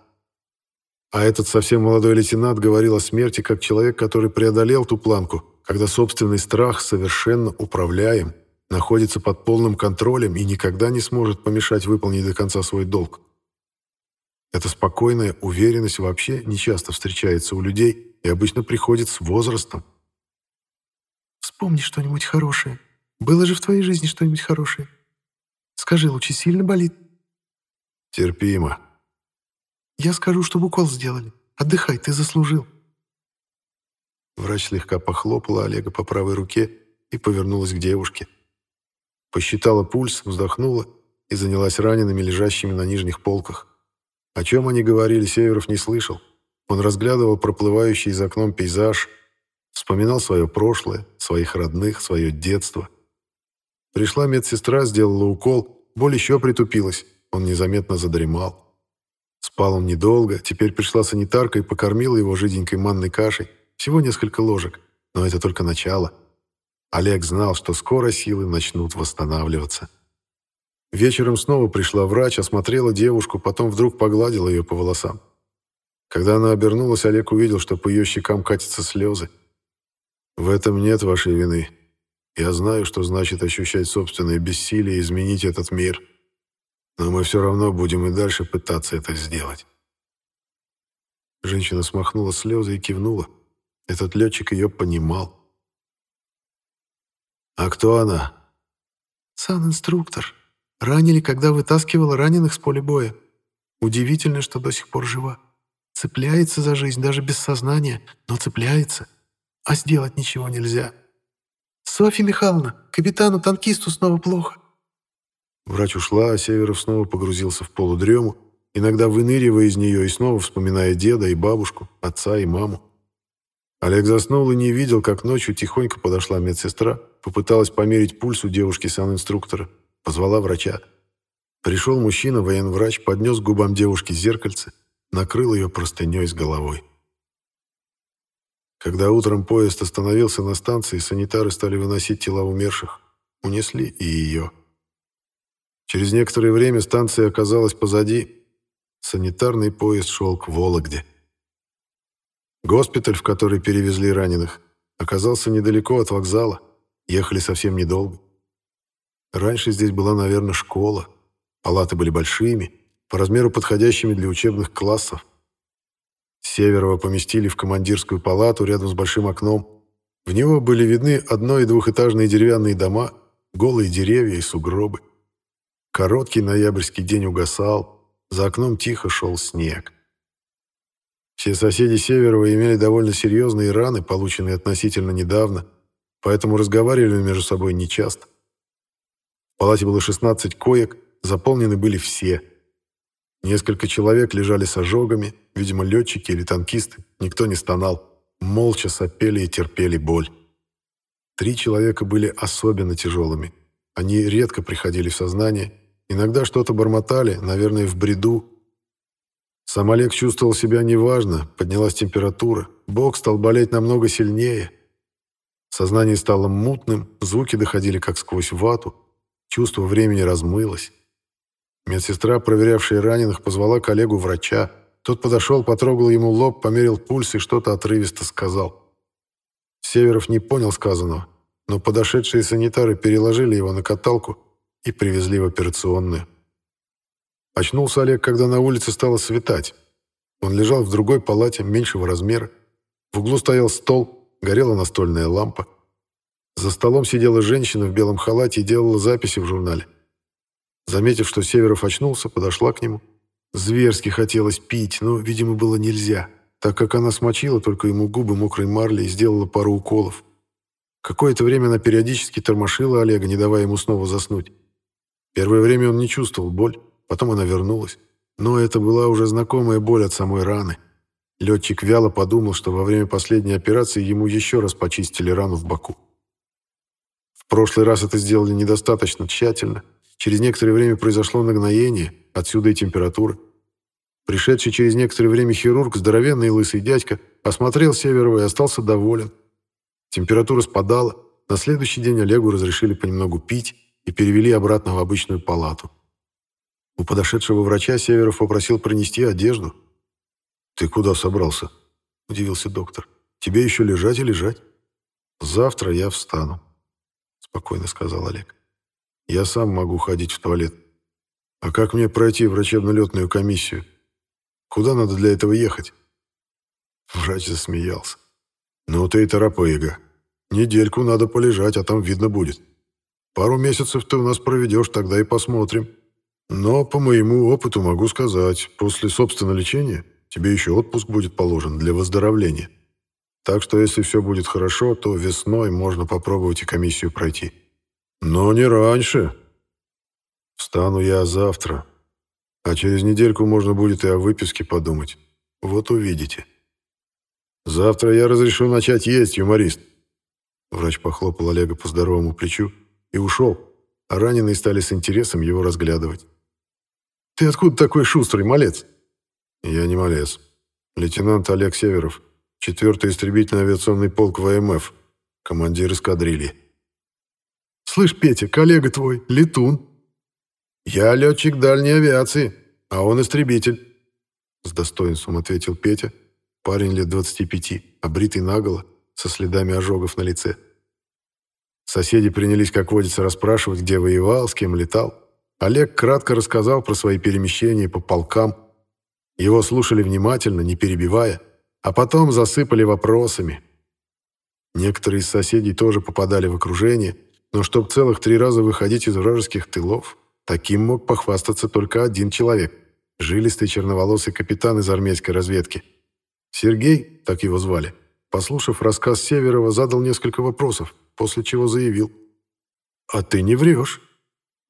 A: А этот совсем молодой лейтенант говорил о смерти как человек, который преодолел ту планку, когда собственный страх совершенно управляем, находится под полным контролем и никогда не сможет помешать выполнить до конца свой долг. Эта спокойная уверенность вообще нечасто встречается у людей и обычно приходит с возрастом.
B: Вспомни что-нибудь хорошее. Было же в твоей жизни что-нибудь хорошее. Скажи, лучше сильно болит?
A: Терпимо.
B: Я скажу, чтобы укол сделали. Отдыхай, ты заслужил.
A: Врач слегка похлопала Олега по правой руке и повернулась к девушке. Посчитала пульс, вздохнула и занялась ранеными, лежащими на нижних полках. О чем они говорили, Северов не слышал. Он разглядывал проплывающий за окном пейзаж, вспоминал свое прошлое, своих родных, свое детство. Пришла медсестра, сделала укол, боль еще притупилась, он незаметно задремал. Спал он недолго, теперь пришла санитарка и покормила его жиденькой манной кашей, всего несколько ложек, но это только начало. Олег знал, что скоро силы начнут восстанавливаться. Вечером снова пришла врач, осмотрела девушку, потом вдруг погладила ее по волосам. Когда она обернулась, Олег увидел, что по ее щекам катятся слезы. «В этом нет вашей вины. Я знаю, что значит ощущать собственное бессилие и изменить этот мир. Но мы все равно будем и дальше пытаться это сделать». Женщина смахнула слезы и кивнула. Этот летчик ее понимал. «А кто она?»
B: «Сан-инструктор. Ранили, когда вытаскивала раненых с поля боя. Удивительно, что до сих пор жива. Цепляется за жизнь, даже без сознания, но цепляется. А сделать ничего нельзя. Софья Михайловна, капитану-танкисту снова плохо».
A: Врач ушла, а Северов снова погрузился в полудрему, иногда выныривая из нее и снова вспоминая деда и бабушку, отца и маму. Олег заснул и не видел, как ночью тихонько подошла медсестра, попыталась померить пульс у девушки-санинструктора, позвала врача. Пришел мужчина, военврач, поднес к губам девушки зеркальце, накрыл ее простыней с головой. Когда утром поезд остановился на станции, санитары стали выносить тела умерших. Унесли и ее. Через некоторое время станция оказалась позади. Санитарный поезд шел к Вологде. Госпиталь, в который перевезли раненых, оказался недалеко от вокзала. Ехали совсем недолго. Раньше здесь была, наверное, школа. Палаты были большими, по размеру подходящими для учебных классов. Северова поместили в командирскую палату рядом с большим окном. В него были видны одно- и двухэтажные деревянные дома, голые деревья и сугробы. Короткий ноябрьский день угасал, за окном тихо шел снег. Все соседи Северова имели довольно серьезные раны, полученные относительно недавно, поэтому разговаривали между собой нечасто. В палате было 16 коек, заполнены были все. Несколько человек лежали с ожогами, видимо, летчики или танкисты, никто не стонал, молча сопели и терпели боль. Три человека были особенно тяжелыми. Они редко приходили в сознание, иногда что-то бормотали, наверное, в бреду, сам Олег чувствовал себя неважно, поднялась температура, бок стал болеть намного сильнее. Сознание стало мутным, звуки доходили как сквозь вату, чувство времени размылось. Медсестра, проверявшая раненых, позвала коллегу врача. Тот подошел, потрогал ему лоб, померил пульс и что-то отрывисто сказал. Северов не понял сказанного, но подошедшие санитары переложили его на каталку и привезли в операционную. Очнулся Олег, когда на улице стало светать. Он лежал в другой палате, меньшего размера. В углу стоял стол, горела настольная лампа. За столом сидела женщина в белом халате и делала записи в журнале. Заметив, что Северов очнулся, подошла к нему. Зверски хотелось пить, но, видимо, было нельзя, так как она смочила только ему губы мокрой марлей и сделала пару уколов. Какое-то время она периодически тормошила Олега, не давая ему снова заснуть. Первое время он не чувствовал боль. Потом она вернулась. Но это была уже знакомая боль от самой раны. Летчик вяло подумал, что во время последней операции ему еще раз почистили рану в боку. В прошлый раз это сделали недостаточно тщательно. Через некоторое время произошло нагноение, отсюда и температура. Пришедший через некоторое время хирург, здоровенный лысый дядька, осмотрел Северова и остался доволен. Температура спадала. На следующий день Олегу разрешили понемногу пить и перевели обратно в обычную палату. У подошедшего врача Северов попросил принести одежду. «Ты куда собрался?» – удивился доктор. «Тебе еще лежать и лежать?» «Завтра я встану», – спокойно сказал Олег. «Я сам могу ходить в туалет. А как мне пройти врачебно-летную комиссию? Куда надо для этого ехать?» Врач засмеялся. «Ну ты и торопыга. Недельку надо полежать, а там видно будет. Пару месяцев ты у нас проведешь, тогда и посмотрим». Но по моему опыту могу сказать, после собственного лечения тебе еще отпуск будет положен для выздоровления. Так что если все будет хорошо, то весной можно попробовать и комиссию пройти. Но не раньше. Встану я завтра. А через недельку можно будет и о выписке подумать. Вот увидите. Завтра я разрешу начать есть, юморист. Врач похлопал Олега по здоровому плечу и ушел, а раненые стали с интересом его разглядывать. «Ты откуда такой шустрый, малец?» «Я не малец. Лейтенант Олег Северов, 4-й истребительный авиационный полк ВМФ, командир эскадрильи».
B: «Слышь, Петя, коллега твой, летун».
A: «Я летчик дальней авиации, а он истребитель», — с достоинством ответил Петя, парень лет 25, обритый наголо, со следами ожогов на лице. Соседи принялись, как водится, расспрашивать, где воевал, с кем летал. Олег кратко рассказал про свои перемещения по полкам. Его слушали внимательно, не перебивая, а потом засыпали вопросами. Некоторые из соседей тоже попадали в окружение, но чтоб целых три раза выходить из вражеских тылов, таким мог похвастаться только один человек – жилистый черноволосый капитан из армейской разведки. Сергей, так его звали, послушав рассказ Северова, задал несколько вопросов, после чего заявил. «А ты не врешь.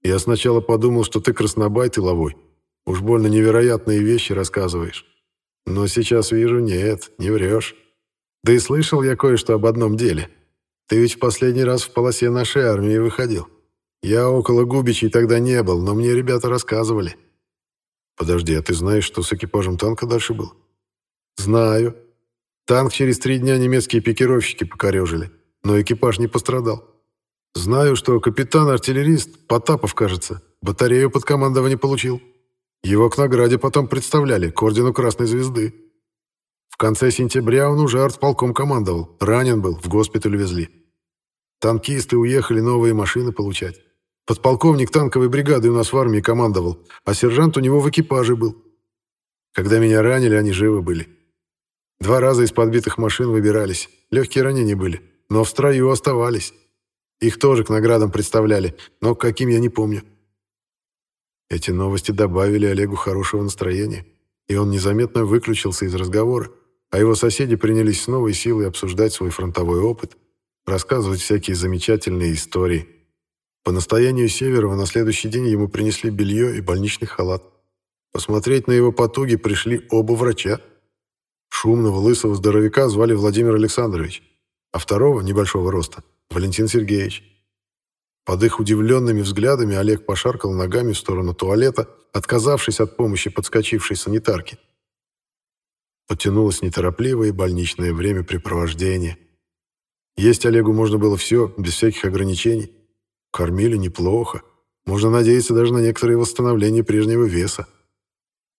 A: Я сначала подумал, что ты краснобай тыловой. Уж больно невероятные вещи рассказываешь. Но сейчас вижу, нет, не врешь. Да и слышал я кое-что об одном деле. Ты ведь в последний раз в полосе нашей армии выходил. Я около Губичей тогда не был, но мне ребята рассказывали. Подожди, а ты знаешь, что с экипажем танка дальше был? Знаю. Танк через три дня немецкие пикировщики покорежили, но экипаж не пострадал. Знаю, что капитан-артиллерист, Потапов, кажется, батарею под командование получил. Его к награде потом представляли, к ордену Красной Звезды. В конце сентября он уже артполком командовал, ранен был, в госпиталь везли. Танкисты уехали новые машины получать. Подполковник танковой бригады у нас в армии командовал, а сержант у него в экипаже был. Когда меня ранили, они живы были. Два раза из подбитых машин выбирались. Легкие ранения были, но в строю оставались. Их тоже к наградам представляли, но каким я не помню. Эти новости добавили Олегу хорошего настроения, и он незаметно выключился из разговора, а его соседи принялись с новой силой обсуждать свой фронтовой опыт, рассказывать всякие замечательные истории. По настоянию Северова на следующий день ему принесли белье и больничный халат. Посмотреть на его потуги пришли оба врача. Шумного лысого здоровяка звали Владимир Александрович, а второго, небольшого роста, Валентин Сергеевич. Под их удивленными взглядами Олег пошаркал ногами в сторону туалета, отказавшись от помощи подскочившей санитарки. Потянулось неторопливое больничное времяпрепровождение. Есть Олегу можно было все, без всяких ограничений. Кормили неплохо. Можно надеяться даже на некоторое восстановление прежнего веса.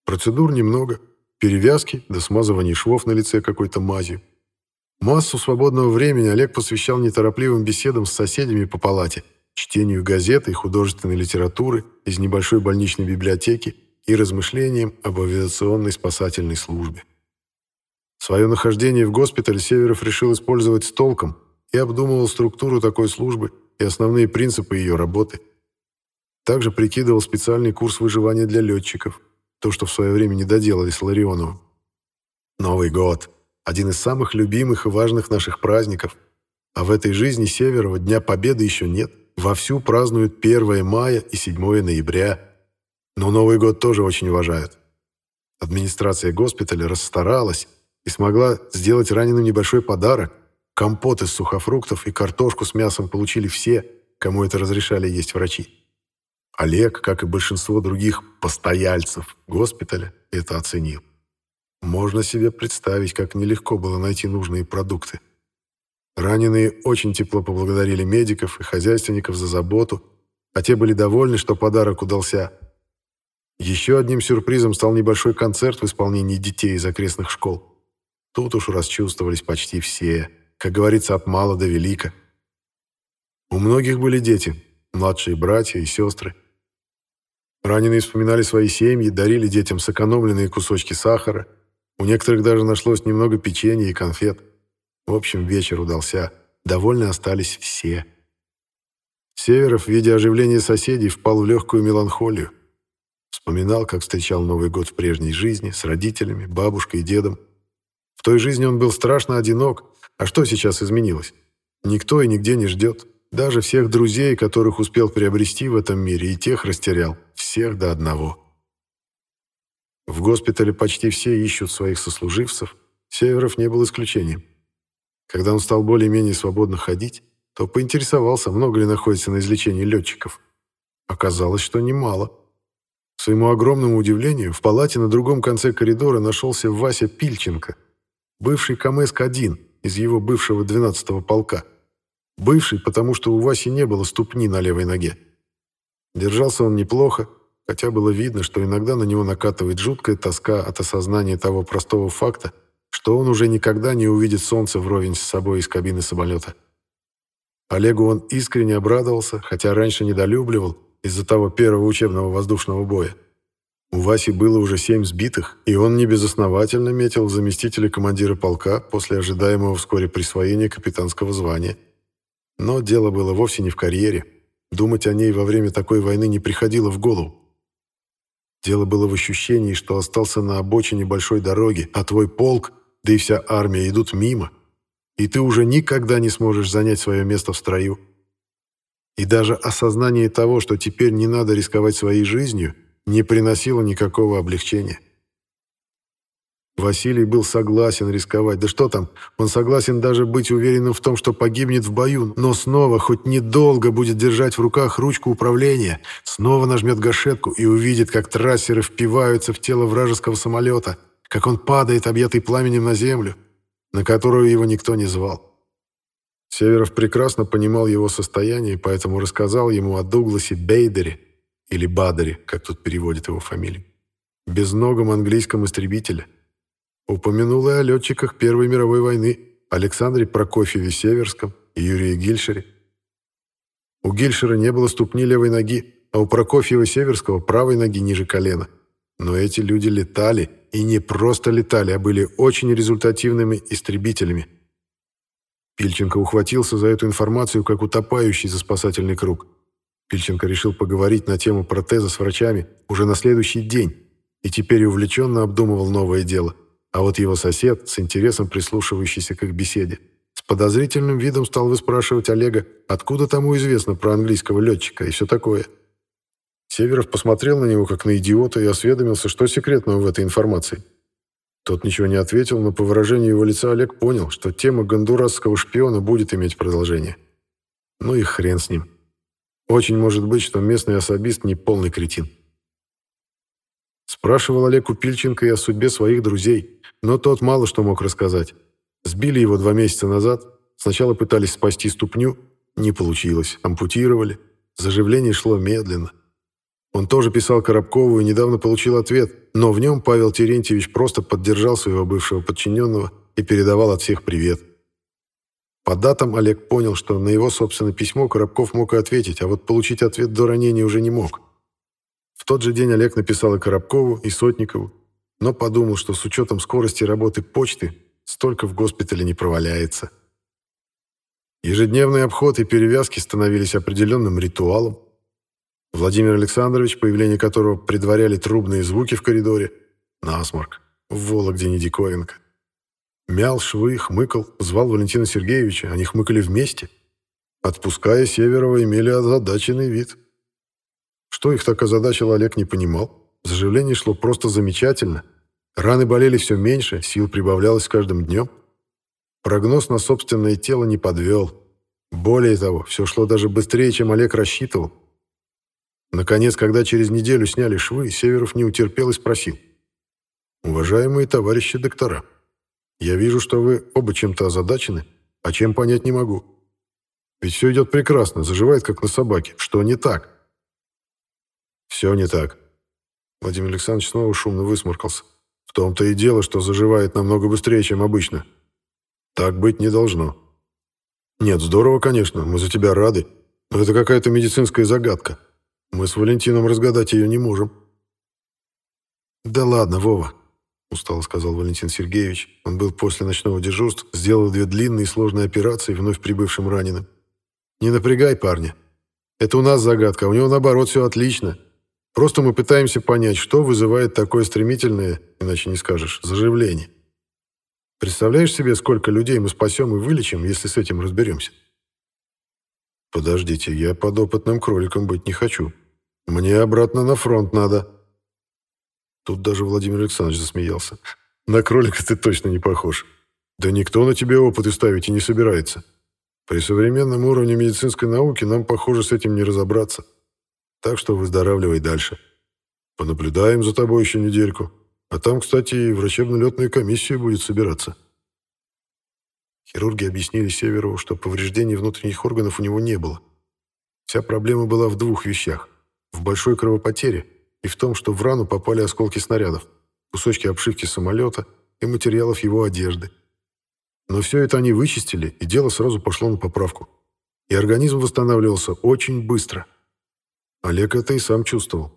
A: Процедур немного. Перевязки до смазывания швов на лице какой-то мазью. Массу свободного времени Олег посвящал неторопливым беседам с соседями по палате – чтению газеты и художественной литературы из небольшой больничной библиотеки и размышлениям об авиационной спасательной службе. Свое нахождение в госпитале Северов решил использовать с толком и обдумывал структуру такой службы и основные принципы ее работы. Также прикидывал специальный курс выживания для летчиков, то, что в свое время не доделали с Ларионовым. Новый год – один из самых любимых и важных наших праздников, а в этой жизни Северова Дня Победы еще нет – Вовсю празднуют 1 мая и 7 ноября. Но Новый год тоже очень уважают. Администрация госпиталя расстаралась и смогла сделать раненым небольшой подарок. Компот из сухофруктов и картошку с мясом получили все, кому это разрешали есть врачи. Олег, как и большинство других постояльцев госпиталя, это оценил. Можно себе представить, как нелегко было найти нужные продукты. Раненые очень тепло поблагодарили медиков и хозяйственников за заботу, а те были довольны, что подарок удался. Еще одним сюрпризом стал небольшой концерт в исполнении детей из окрестных школ. Тут уж расчувствовались почти все, как говорится, от мала до велика. У многих были дети, младшие братья и сестры. Раненые вспоминали свои семьи, дарили детям сэкономленные кусочки сахара. У некоторых даже нашлось немного печенья и конфет. В общем, вечер удался. Довольны остались все. Северов, видя оживление соседей, впал в легкую меланхолию. Вспоминал, как встречал Новый год в прежней жизни, с родителями, бабушкой и дедом. В той жизни он был страшно одинок. А что сейчас изменилось? Никто и нигде не ждет. Даже всех друзей, которых успел приобрести в этом мире, и тех растерял. Всех до одного. В госпитале почти все ищут своих сослуживцев. Северов не был исключением. Когда он стал более-менее свободно ходить, то поинтересовался, много ли находится на излечении летчиков. Оказалось, что немало. К своему огромному удивлению, в палате на другом конце коридора нашелся Вася Пильченко, бывший КМСК-1 из его бывшего 12-го полка. Бывший, потому что у Васи не было ступни на левой ноге. Держался он неплохо, хотя было видно, что иногда на него накатывает жуткая тоска от осознания того простого факта, что он уже никогда не увидит солнце вровень с собой из кабины самолета. Олегу он искренне обрадовался, хотя раньше недолюбливал из-за того первого учебного воздушного боя. У Васи было уже семь сбитых, и он небезосновательно метил заместителя командира полка после ожидаемого вскоре присвоения капитанского звания. Но дело было вовсе не в карьере. Думать о ней во время такой войны не приходило в голову. Дело было в ощущении, что остался на обочине большой дороги, а твой полк, да и вся армия идут мимо, и ты уже никогда не сможешь занять свое место в строю. И даже осознание того, что теперь не надо рисковать своей жизнью, не приносило никакого облегчения. Василий был согласен рисковать. Да что там, он согласен даже быть уверенным в том, что погибнет в бою, но снова, хоть недолго, будет держать в руках ручку управления, снова нажмет гашетку и увидит, как трассеры впиваются в тело вражеского самолета, как он падает, объятый пламенем на землю, на которую его никто не звал. Северов прекрасно понимал его состояние, поэтому рассказал ему о Дугласе Бейдере, или Бадере, как тут переводит его фамилию, безногом английском истребителе – Упомянул и о летчиках Первой мировой войны Александре Прокофьеве Северском и Юрии Гильшере. У Гильшера не было ступни левой ноги, а у Прокофьева Северского правой ноги ниже колена. Но эти люди летали, и не просто летали, а были очень результативными истребителями. Пильченко ухватился за эту информацию, как утопающий за спасательный круг. Пильченко решил поговорить на тему протеза с врачами уже на следующий день и теперь увлеченно обдумывал новое дело – а вот его сосед, с интересом прислушивающийся к их беседе, с подозрительным видом стал выспрашивать Олега, откуда тому известно про английского летчика и все такое. Северов посмотрел на него как на идиота и осведомился, что секретного в этой информации. Тот ничего не ответил, но по выражению его лица Олег понял, что тема гондурасского шпиона будет иметь продолжение. Ну и хрен с ним. Очень может быть, что местный особист не полный кретин. Спрашивал Олег у Пильченко и о судьбе своих друзей, но тот мало что мог рассказать. Сбили его два месяца назад, сначала пытались спасти ступню, не получилось, ампутировали. Заживление шло медленно. Он тоже писал Коробкову и недавно получил ответ, но в нем Павел Терентьевич просто поддержал своего бывшего подчиненного и передавал от всех привет. По датам Олег понял, что на его собственное письмо Коробков мог и ответить, а вот получить ответ до ранения уже не мог. В тот же день Олег написал и Коробкову, и Сотникову, но подумал, что с учетом скорости работы почты столько в госпитале не проваляется. Ежедневный обход и перевязки становились определенным ритуалом. Владимир Александрович, появление которого предваряли трубные звуки в коридоре, насморк, в Вологде не диковинка. Мял швы, хмыкал, звал Валентина Сергеевича, они хмыкали вместе. Отпуская Северова, имели озадаченный вид. Что их так озадачило, Олег не понимал. Заживление шло просто замечательно. Раны болели все меньше, сил прибавлялось с каждым днем. Прогноз на собственное тело не подвел. Более того, все шло даже быстрее, чем Олег рассчитывал. Наконец, когда через неделю сняли швы, Северов не утерпел и спросил. «Уважаемые товарищи доктора, я вижу, что вы оба чем-то озадачены, а чем понять не могу. Ведь все идет прекрасно, заживает, как на собаке. Что не так?» «Все не так», Владимир Александрович снова шумно высморкался. «В том-то и дело, что заживает намного быстрее, чем обычно. Так быть не должно. Нет, здорово, конечно, мы за тебя рады, но это какая-то медицинская загадка. Мы с Валентином разгадать ее не можем». «Да ладно, Вова», — устало сказал Валентин Сергеевич. Он был после ночного дежурства, сделал две длинные и сложные операции вновь прибывшим раненым. «Не напрягай парня. Это у нас загадка, у него, наоборот, все отлично. Просто мы пытаемся понять, что вызывает такое стремительное, иначе не скажешь, заживление. Представляешь себе, сколько людей мы спасем и вылечим, если с этим разберемся? Подождите, я подопытным кроликом быть не хочу. Мне обратно на фронт надо. Тут даже Владимир Александрович засмеялся. На кролика ты точно не похож. Да никто на тебе опыты ставить и не собирается. При современном уровне медицинской науки нам, похоже, с этим не разобраться. Так что выздоравливай дальше. Понаблюдаем за тобой еще недельку. А там, кстати, и врачебно-летная комиссия будет собираться. Хирурги объяснили Северову, что повреждений внутренних органов у него не было. Вся проблема была в двух вещах. В большой кровопотере и в том, что в рану попали осколки снарядов, кусочки обшивки самолета и материалов его одежды. Но все это они вычистили, и дело сразу пошло на поправку. И организм восстанавливался очень быстро – Олег это и сам чувствовал.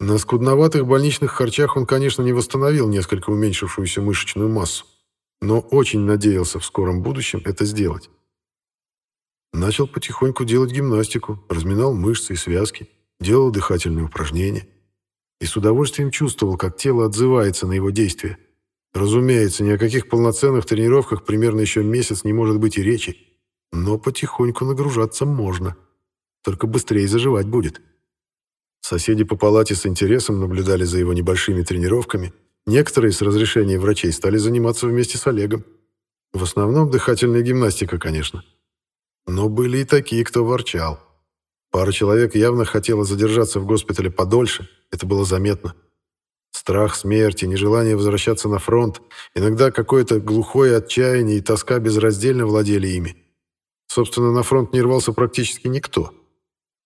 A: На скудноватых больничных харчах он, конечно, не восстановил несколько уменьшившуюся мышечную массу, но очень надеялся в скором будущем это сделать. Начал потихоньку делать гимнастику, разминал мышцы и связки, делал дыхательные упражнения. И с удовольствием чувствовал, как тело отзывается на его действия. Разумеется, ни о каких полноценных тренировках примерно еще месяц не может быть и речи. Но потихоньку нагружаться можно. Только быстрее заживать будет. Соседи по палате с интересом наблюдали за его небольшими тренировками. Некоторые с разрешения врачей стали заниматься вместе с Олегом. В основном дыхательная гимнастика, конечно. Но были и такие, кто ворчал. Пара человек явно хотела задержаться в госпитале подольше, это было заметно. Страх смерти, нежелание возвращаться на фронт, иногда какое-то глухое отчаяние и тоска безраздельно владели ими. Собственно, на фронт не рвался практически никто.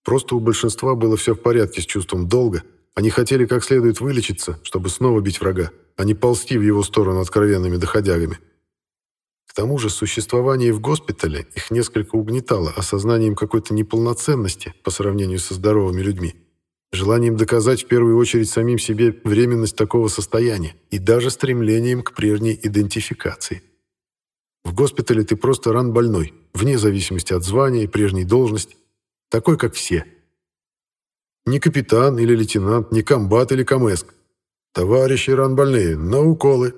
A: Просто у большинства было все в порядке с чувством долга. Они хотели как следует вылечиться, чтобы снова бить врага, а не ползти в его сторону откровенными доходягами. К тому же существование в госпитале их несколько угнетало осознанием какой-то неполноценности по сравнению со здоровыми людьми, желанием доказать в первую очередь самим себе временность такого состояния и даже стремлением к прежней идентификации. В госпитале ты просто ран больной, вне зависимости от звания и прежней должности, такой, как все. Не капитан или лейтенант, не комбат или комеск. Товарищи ран больные, на уколы.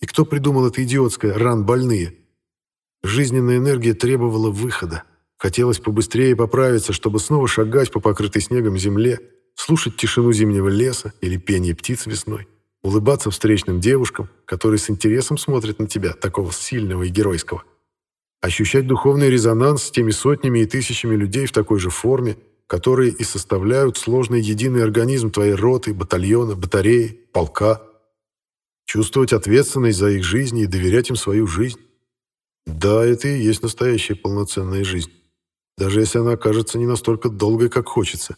A: И кто придумал это идиотское «ран больные»? Жизненная энергия требовала выхода. Хотелось побыстрее поправиться, чтобы снова шагать по покрытой снегом земле, слушать тишину зимнего леса или пение птиц весной, улыбаться встречным девушкам, которые с интересом смотрят на тебя, такого сильного и геройского. Ощущать духовный резонанс с теми сотнями и тысячами людей в такой же форме, которые и составляют сложный единый организм твоей роты, батальона, батареи, полка. Чувствовать ответственность за их жизни и доверять им свою жизнь. Да, это и есть настоящая полноценная жизнь даже если она окажется не настолько долгой, как хочется.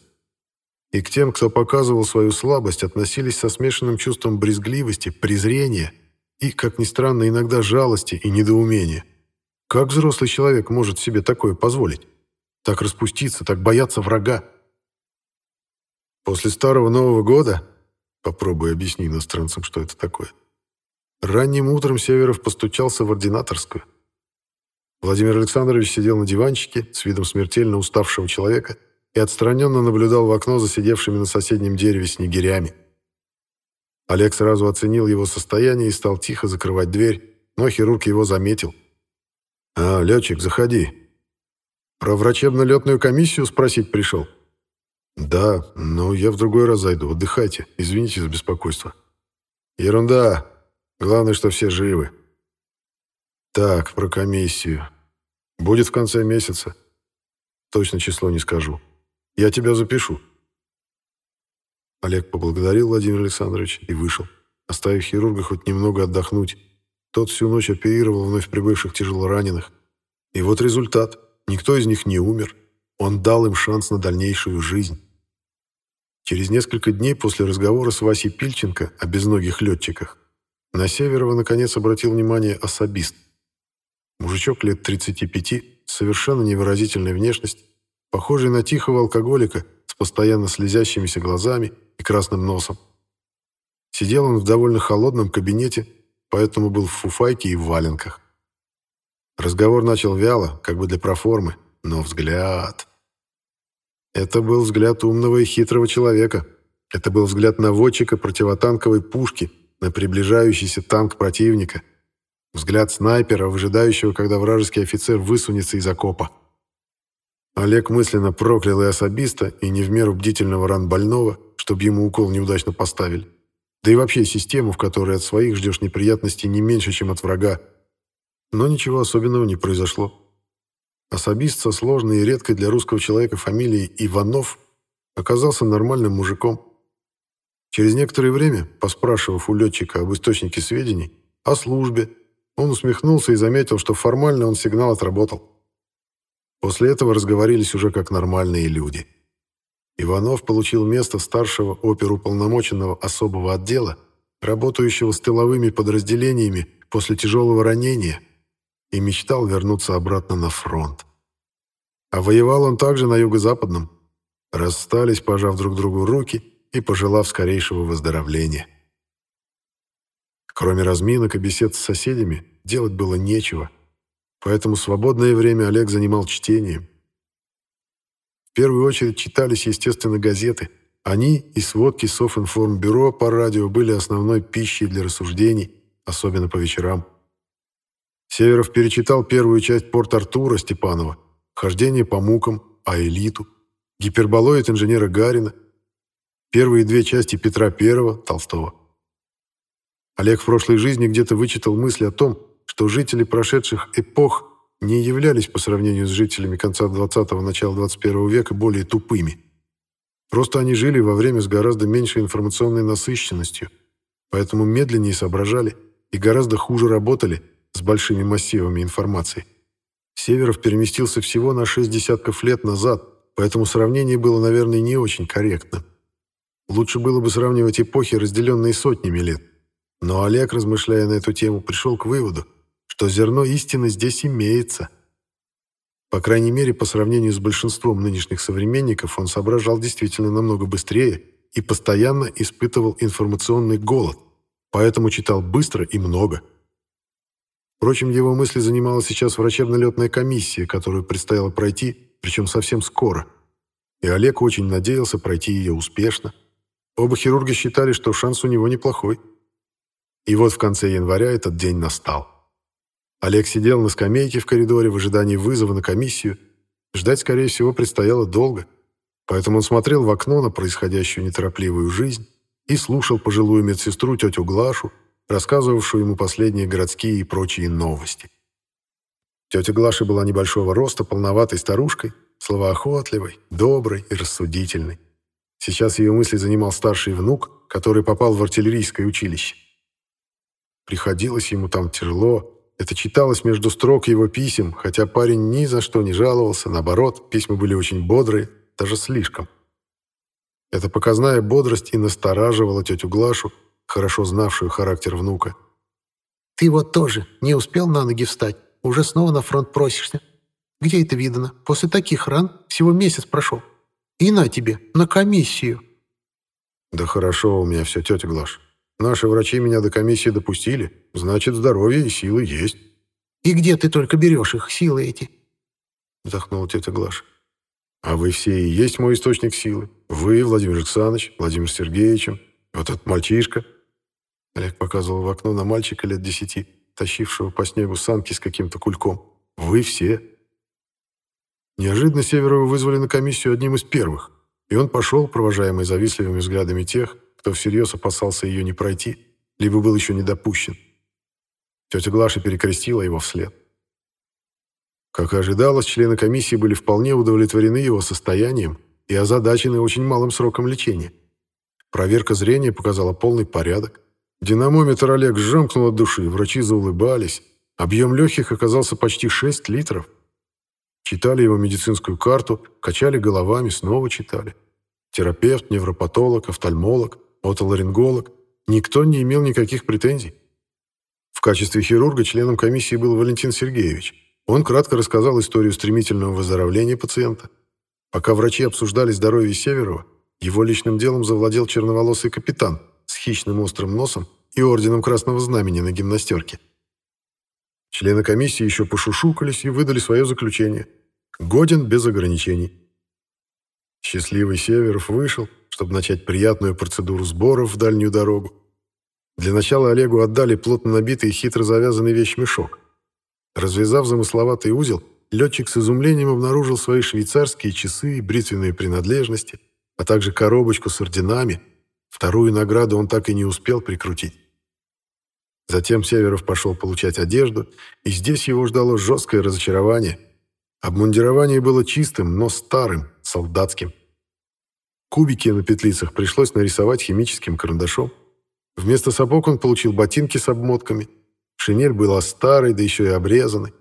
A: И к тем, кто показывал свою слабость, относились со смешанным чувством брезгливости, презрения и, как ни странно, иногда жалости и недоумения. Как взрослый человек может себе такое позволить? Так распуститься, так бояться врага? После Старого Нового года, попробуй объясни иностранцам, что это такое, ранним утром Северов постучался в ординаторскую. Владимир Александрович сидел на диванчике с видом смертельно уставшего человека и отстраненно наблюдал в окно за сидевшими на соседнем дереве снегирями. Олег сразу оценил его состояние и стал тихо закрывать дверь, но хирург его заметил. «А, летчик, заходи. Про врачебно-летную комиссию спросить пришел?» «Да, но я в другой раз зайду. Отдыхайте. Извините за беспокойство». «Ерунда. Главное, что все живы. Так, про комиссию. Будет в конце месяца. Точно число не скажу. Я тебя запишу. Олег поблагодарил Владимира Александровича и вышел, оставив хирурга хоть немного отдохнуть. Тот всю ночь оперировал вновь прибывших тяжелораненых. И вот результат. Никто из них не умер. Он дал им шанс на дальнейшую жизнь. Через несколько дней после разговора с Васей Пильченко о безногих летчиках на Северова наконец обратил внимание особист – Мужичок лет 35, совершенно невыразительной внешность, похожий на тихого алкоголика с постоянно слезящимися глазами и красным носом. Сидел он в довольно холодном кабинете, поэтому был в фуфайке и в валенках. Разговор начал вяло, как бы для проформы, но взгляд... Это был взгляд умного и хитрого человека. Это был взгляд наводчика противотанковой пушки на приближающийся танк противника — Взгляд снайпера, выжидающего, когда вражеский офицер высунется из окопа. Олег мысленно проклял и особиста, и не в меру бдительного ран больного, чтобы ему укол неудачно поставили. Да и вообще систему, в которой от своих ждешь неприятностей не меньше, чем от врага. Но ничего особенного не произошло. Особист со сложной и редкой для русского человека фамилией Иванов оказался нормальным мужиком. Через некоторое время, поспрашивав у летчика об источнике сведений, о службе, он усмехнулся и заметил, что формально он сигнал отработал. После этого разговорились уже как нормальные люди. Иванов получил место старшего оперуполномоченного особого отдела, работающего с тыловыми подразделениями после тяжелого ранения, и мечтал вернуться обратно на фронт. А воевал он также на юго-западном. Расстались, пожав друг другу руки и пожелав скорейшего выздоровления. Кроме разминок и бесед с соседями, делать было нечего. поэтому свободное время Олег занимал чтением. В первую очередь читались, естественно, газеты. Они и сводки Софинформбюро по радио были основной пищей для рассуждений, особенно по вечерам. Северов перечитал первую часть Порт-Артура Степанова, «Хождение по мукам», «Аэлиту», «Гиперболоид инженера Гарина», первые две части Петра I Толстого. Олег в прошлой жизни где-то вычитал мысль о том, что жители прошедших эпох не являлись по сравнению с жителями конца 20-го, начала 21 века более тупыми. Просто они жили во время с гораздо меньшей информационной насыщенностью, поэтому медленнее соображали и гораздо хуже работали с большими массивами информации. Северов переместился всего на шесть десятков лет назад, поэтому сравнение было, наверное, не очень корректным. Лучше было бы сравнивать эпохи, разделенные сотнями лет. Но Олег, размышляя на эту тему, пришел к выводу, что зерно истины здесь имеется. По крайней мере, по сравнению с большинством нынешних современников, он соображал действительно намного быстрее и постоянно испытывал информационный голод, поэтому читал быстро и много. Впрочем, его мысли занимала сейчас врачебно-летная комиссия, которую предстояло пройти, причем совсем скоро. И Олег очень надеялся пройти ее успешно. Оба хирурга считали, что шанс у него неплохой. И вот в конце января этот день настал. Олег сидел на скамейке в коридоре в ожидании вызова на комиссию. Ждать, скорее всего, предстояло долго. Поэтому он смотрел в окно на происходящую неторопливую жизнь и слушал пожилую медсестру тетю Глашу, рассказывавшую ему последние городские и прочие новости. Тетя Глаша была небольшого роста, полноватой старушкой, словоохотливой, доброй и рассудительной. Сейчас ее мысли занимал старший внук, который попал в артиллерийское училище. Приходилось ему там тяжело, это читалось между строк его писем, хотя парень ни за что не жаловался, наоборот, письма были очень бодрые, даже слишком. Эта показная бодрость и настораживала тетю Глашу, хорошо знавшую характер внука.
B: «Ты вот тоже не успел на ноги встать, уже снова на фронт просишься. Где это видано? После таких ран всего месяц прошел. И на тебе, на комиссию».
A: «Да хорошо у меня все, тетя Глаш. Наши врачи меня до комиссии допустили. Значит, здоровье и силы есть».
B: «И где ты только берешь их, силы эти?»
A: Вздохнула тетя Глаша. «А вы все и есть мой источник силы. Вы, Владимир Александрович, Владимир Сергеевичем, вот этот мальчишка». Олег показывал в окно на мальчика лет десяти, тащившего по снегу санки с каким-то кульком. «Вы все». Неожиданно Северова вызвали на комиссию одним из первых, и он пошел, провожаемый завистливыми взглядами тех, кто всерьез опасался ее не пройти, либо был еще не допущен. Тетя Глаша перекрестила его вслед. Как и ожидалось, члены комиссии были вполне удовлетворены его состоянием и озадачены очень малым сроком лечения. Проверка зрения показала полный порядок. Динамометр Олег сжемкнул от души, врачи заулыбались. Объем легких оказался почти 6 литров. Читали его медицинскую карту, качали головами, снова читали. Терапевт, невропатолог, офтальмолог, отоларинголог. Никто не имел никаких претензий. В качестве хирурга членом комиссии был Валентин Сергеевич. Он кратко рассказал историю стремительного выздоровления пациента. Пока врачи обсуждали здоровье Северова, его личным делом завладел черноволосый капитан с хищным острым носом и орденом Красного Знамени на гимнастерке. Члены комиссии еще пошушукались и выдали свое заключение. Годен без ограничений. Счастливый Северов вышел, чтобы начать приятную процедуру сборов в дальнюю дорогу. Для начала Олегу отдали плотно набитый и хитро завязанный вещмешок. Развязав замысловатый узел, летчик с изумлением обнаружил свои швейцарские часы и бритвенные принадлежности, а также коробочку с орденами. Вторую награду он так и не успел прикрутить. Затем Северов пошел получать одежду, и здесь его ждало жесткое разочарование. Обмундирование было чистым, но старым, солдатским. Кубики на петлицах пришлось нарисовать химическим карандашом. Вместо сапог он получил ботинки с обмотками. Шинель была старой, да еще и обрезанной.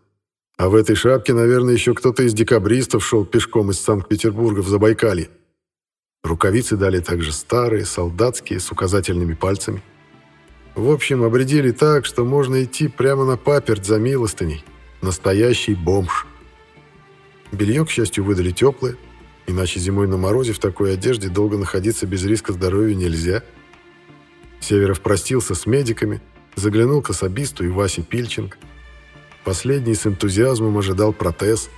A: А в этой шапке, наверное, еще кто-то из декабристов шел пешком из Санкт-Петербурга в Забайкалье. Рукавицы дали также старые, солдатские, с указательными пальцами. В общем, обредили так, что можно идти прямо на паперть за милостыней. Настоящий бомж. Белье, к счастью, выдали теплое, иначе зимой на морозе в такой одежде долго находиться без риска здоровья нельзя – Северов простился с медиками, заглянул к особисту и Васе Пильченко. Последний с энтузиазмом ожидал протез.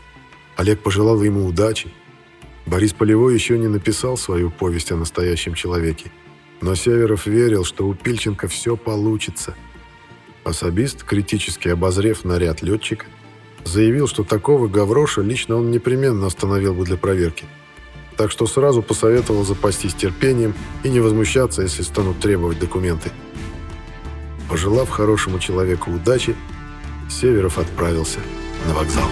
A: Олег пожелал ему удачи. Борис Полевой еще не написал свою повесть о настоящем человеке. Но Северов верил, что у Пильченко все получится. Особист, критически обозрев наряд летчика, заявил, что такого гавроша лично он непременно остановил бы для проверки. Так что сразу посоветовал запастись терпением и не возмущаться, если станут требовать документы. Пожелав хорошему человеку удачи, Северов отправился на вокзал.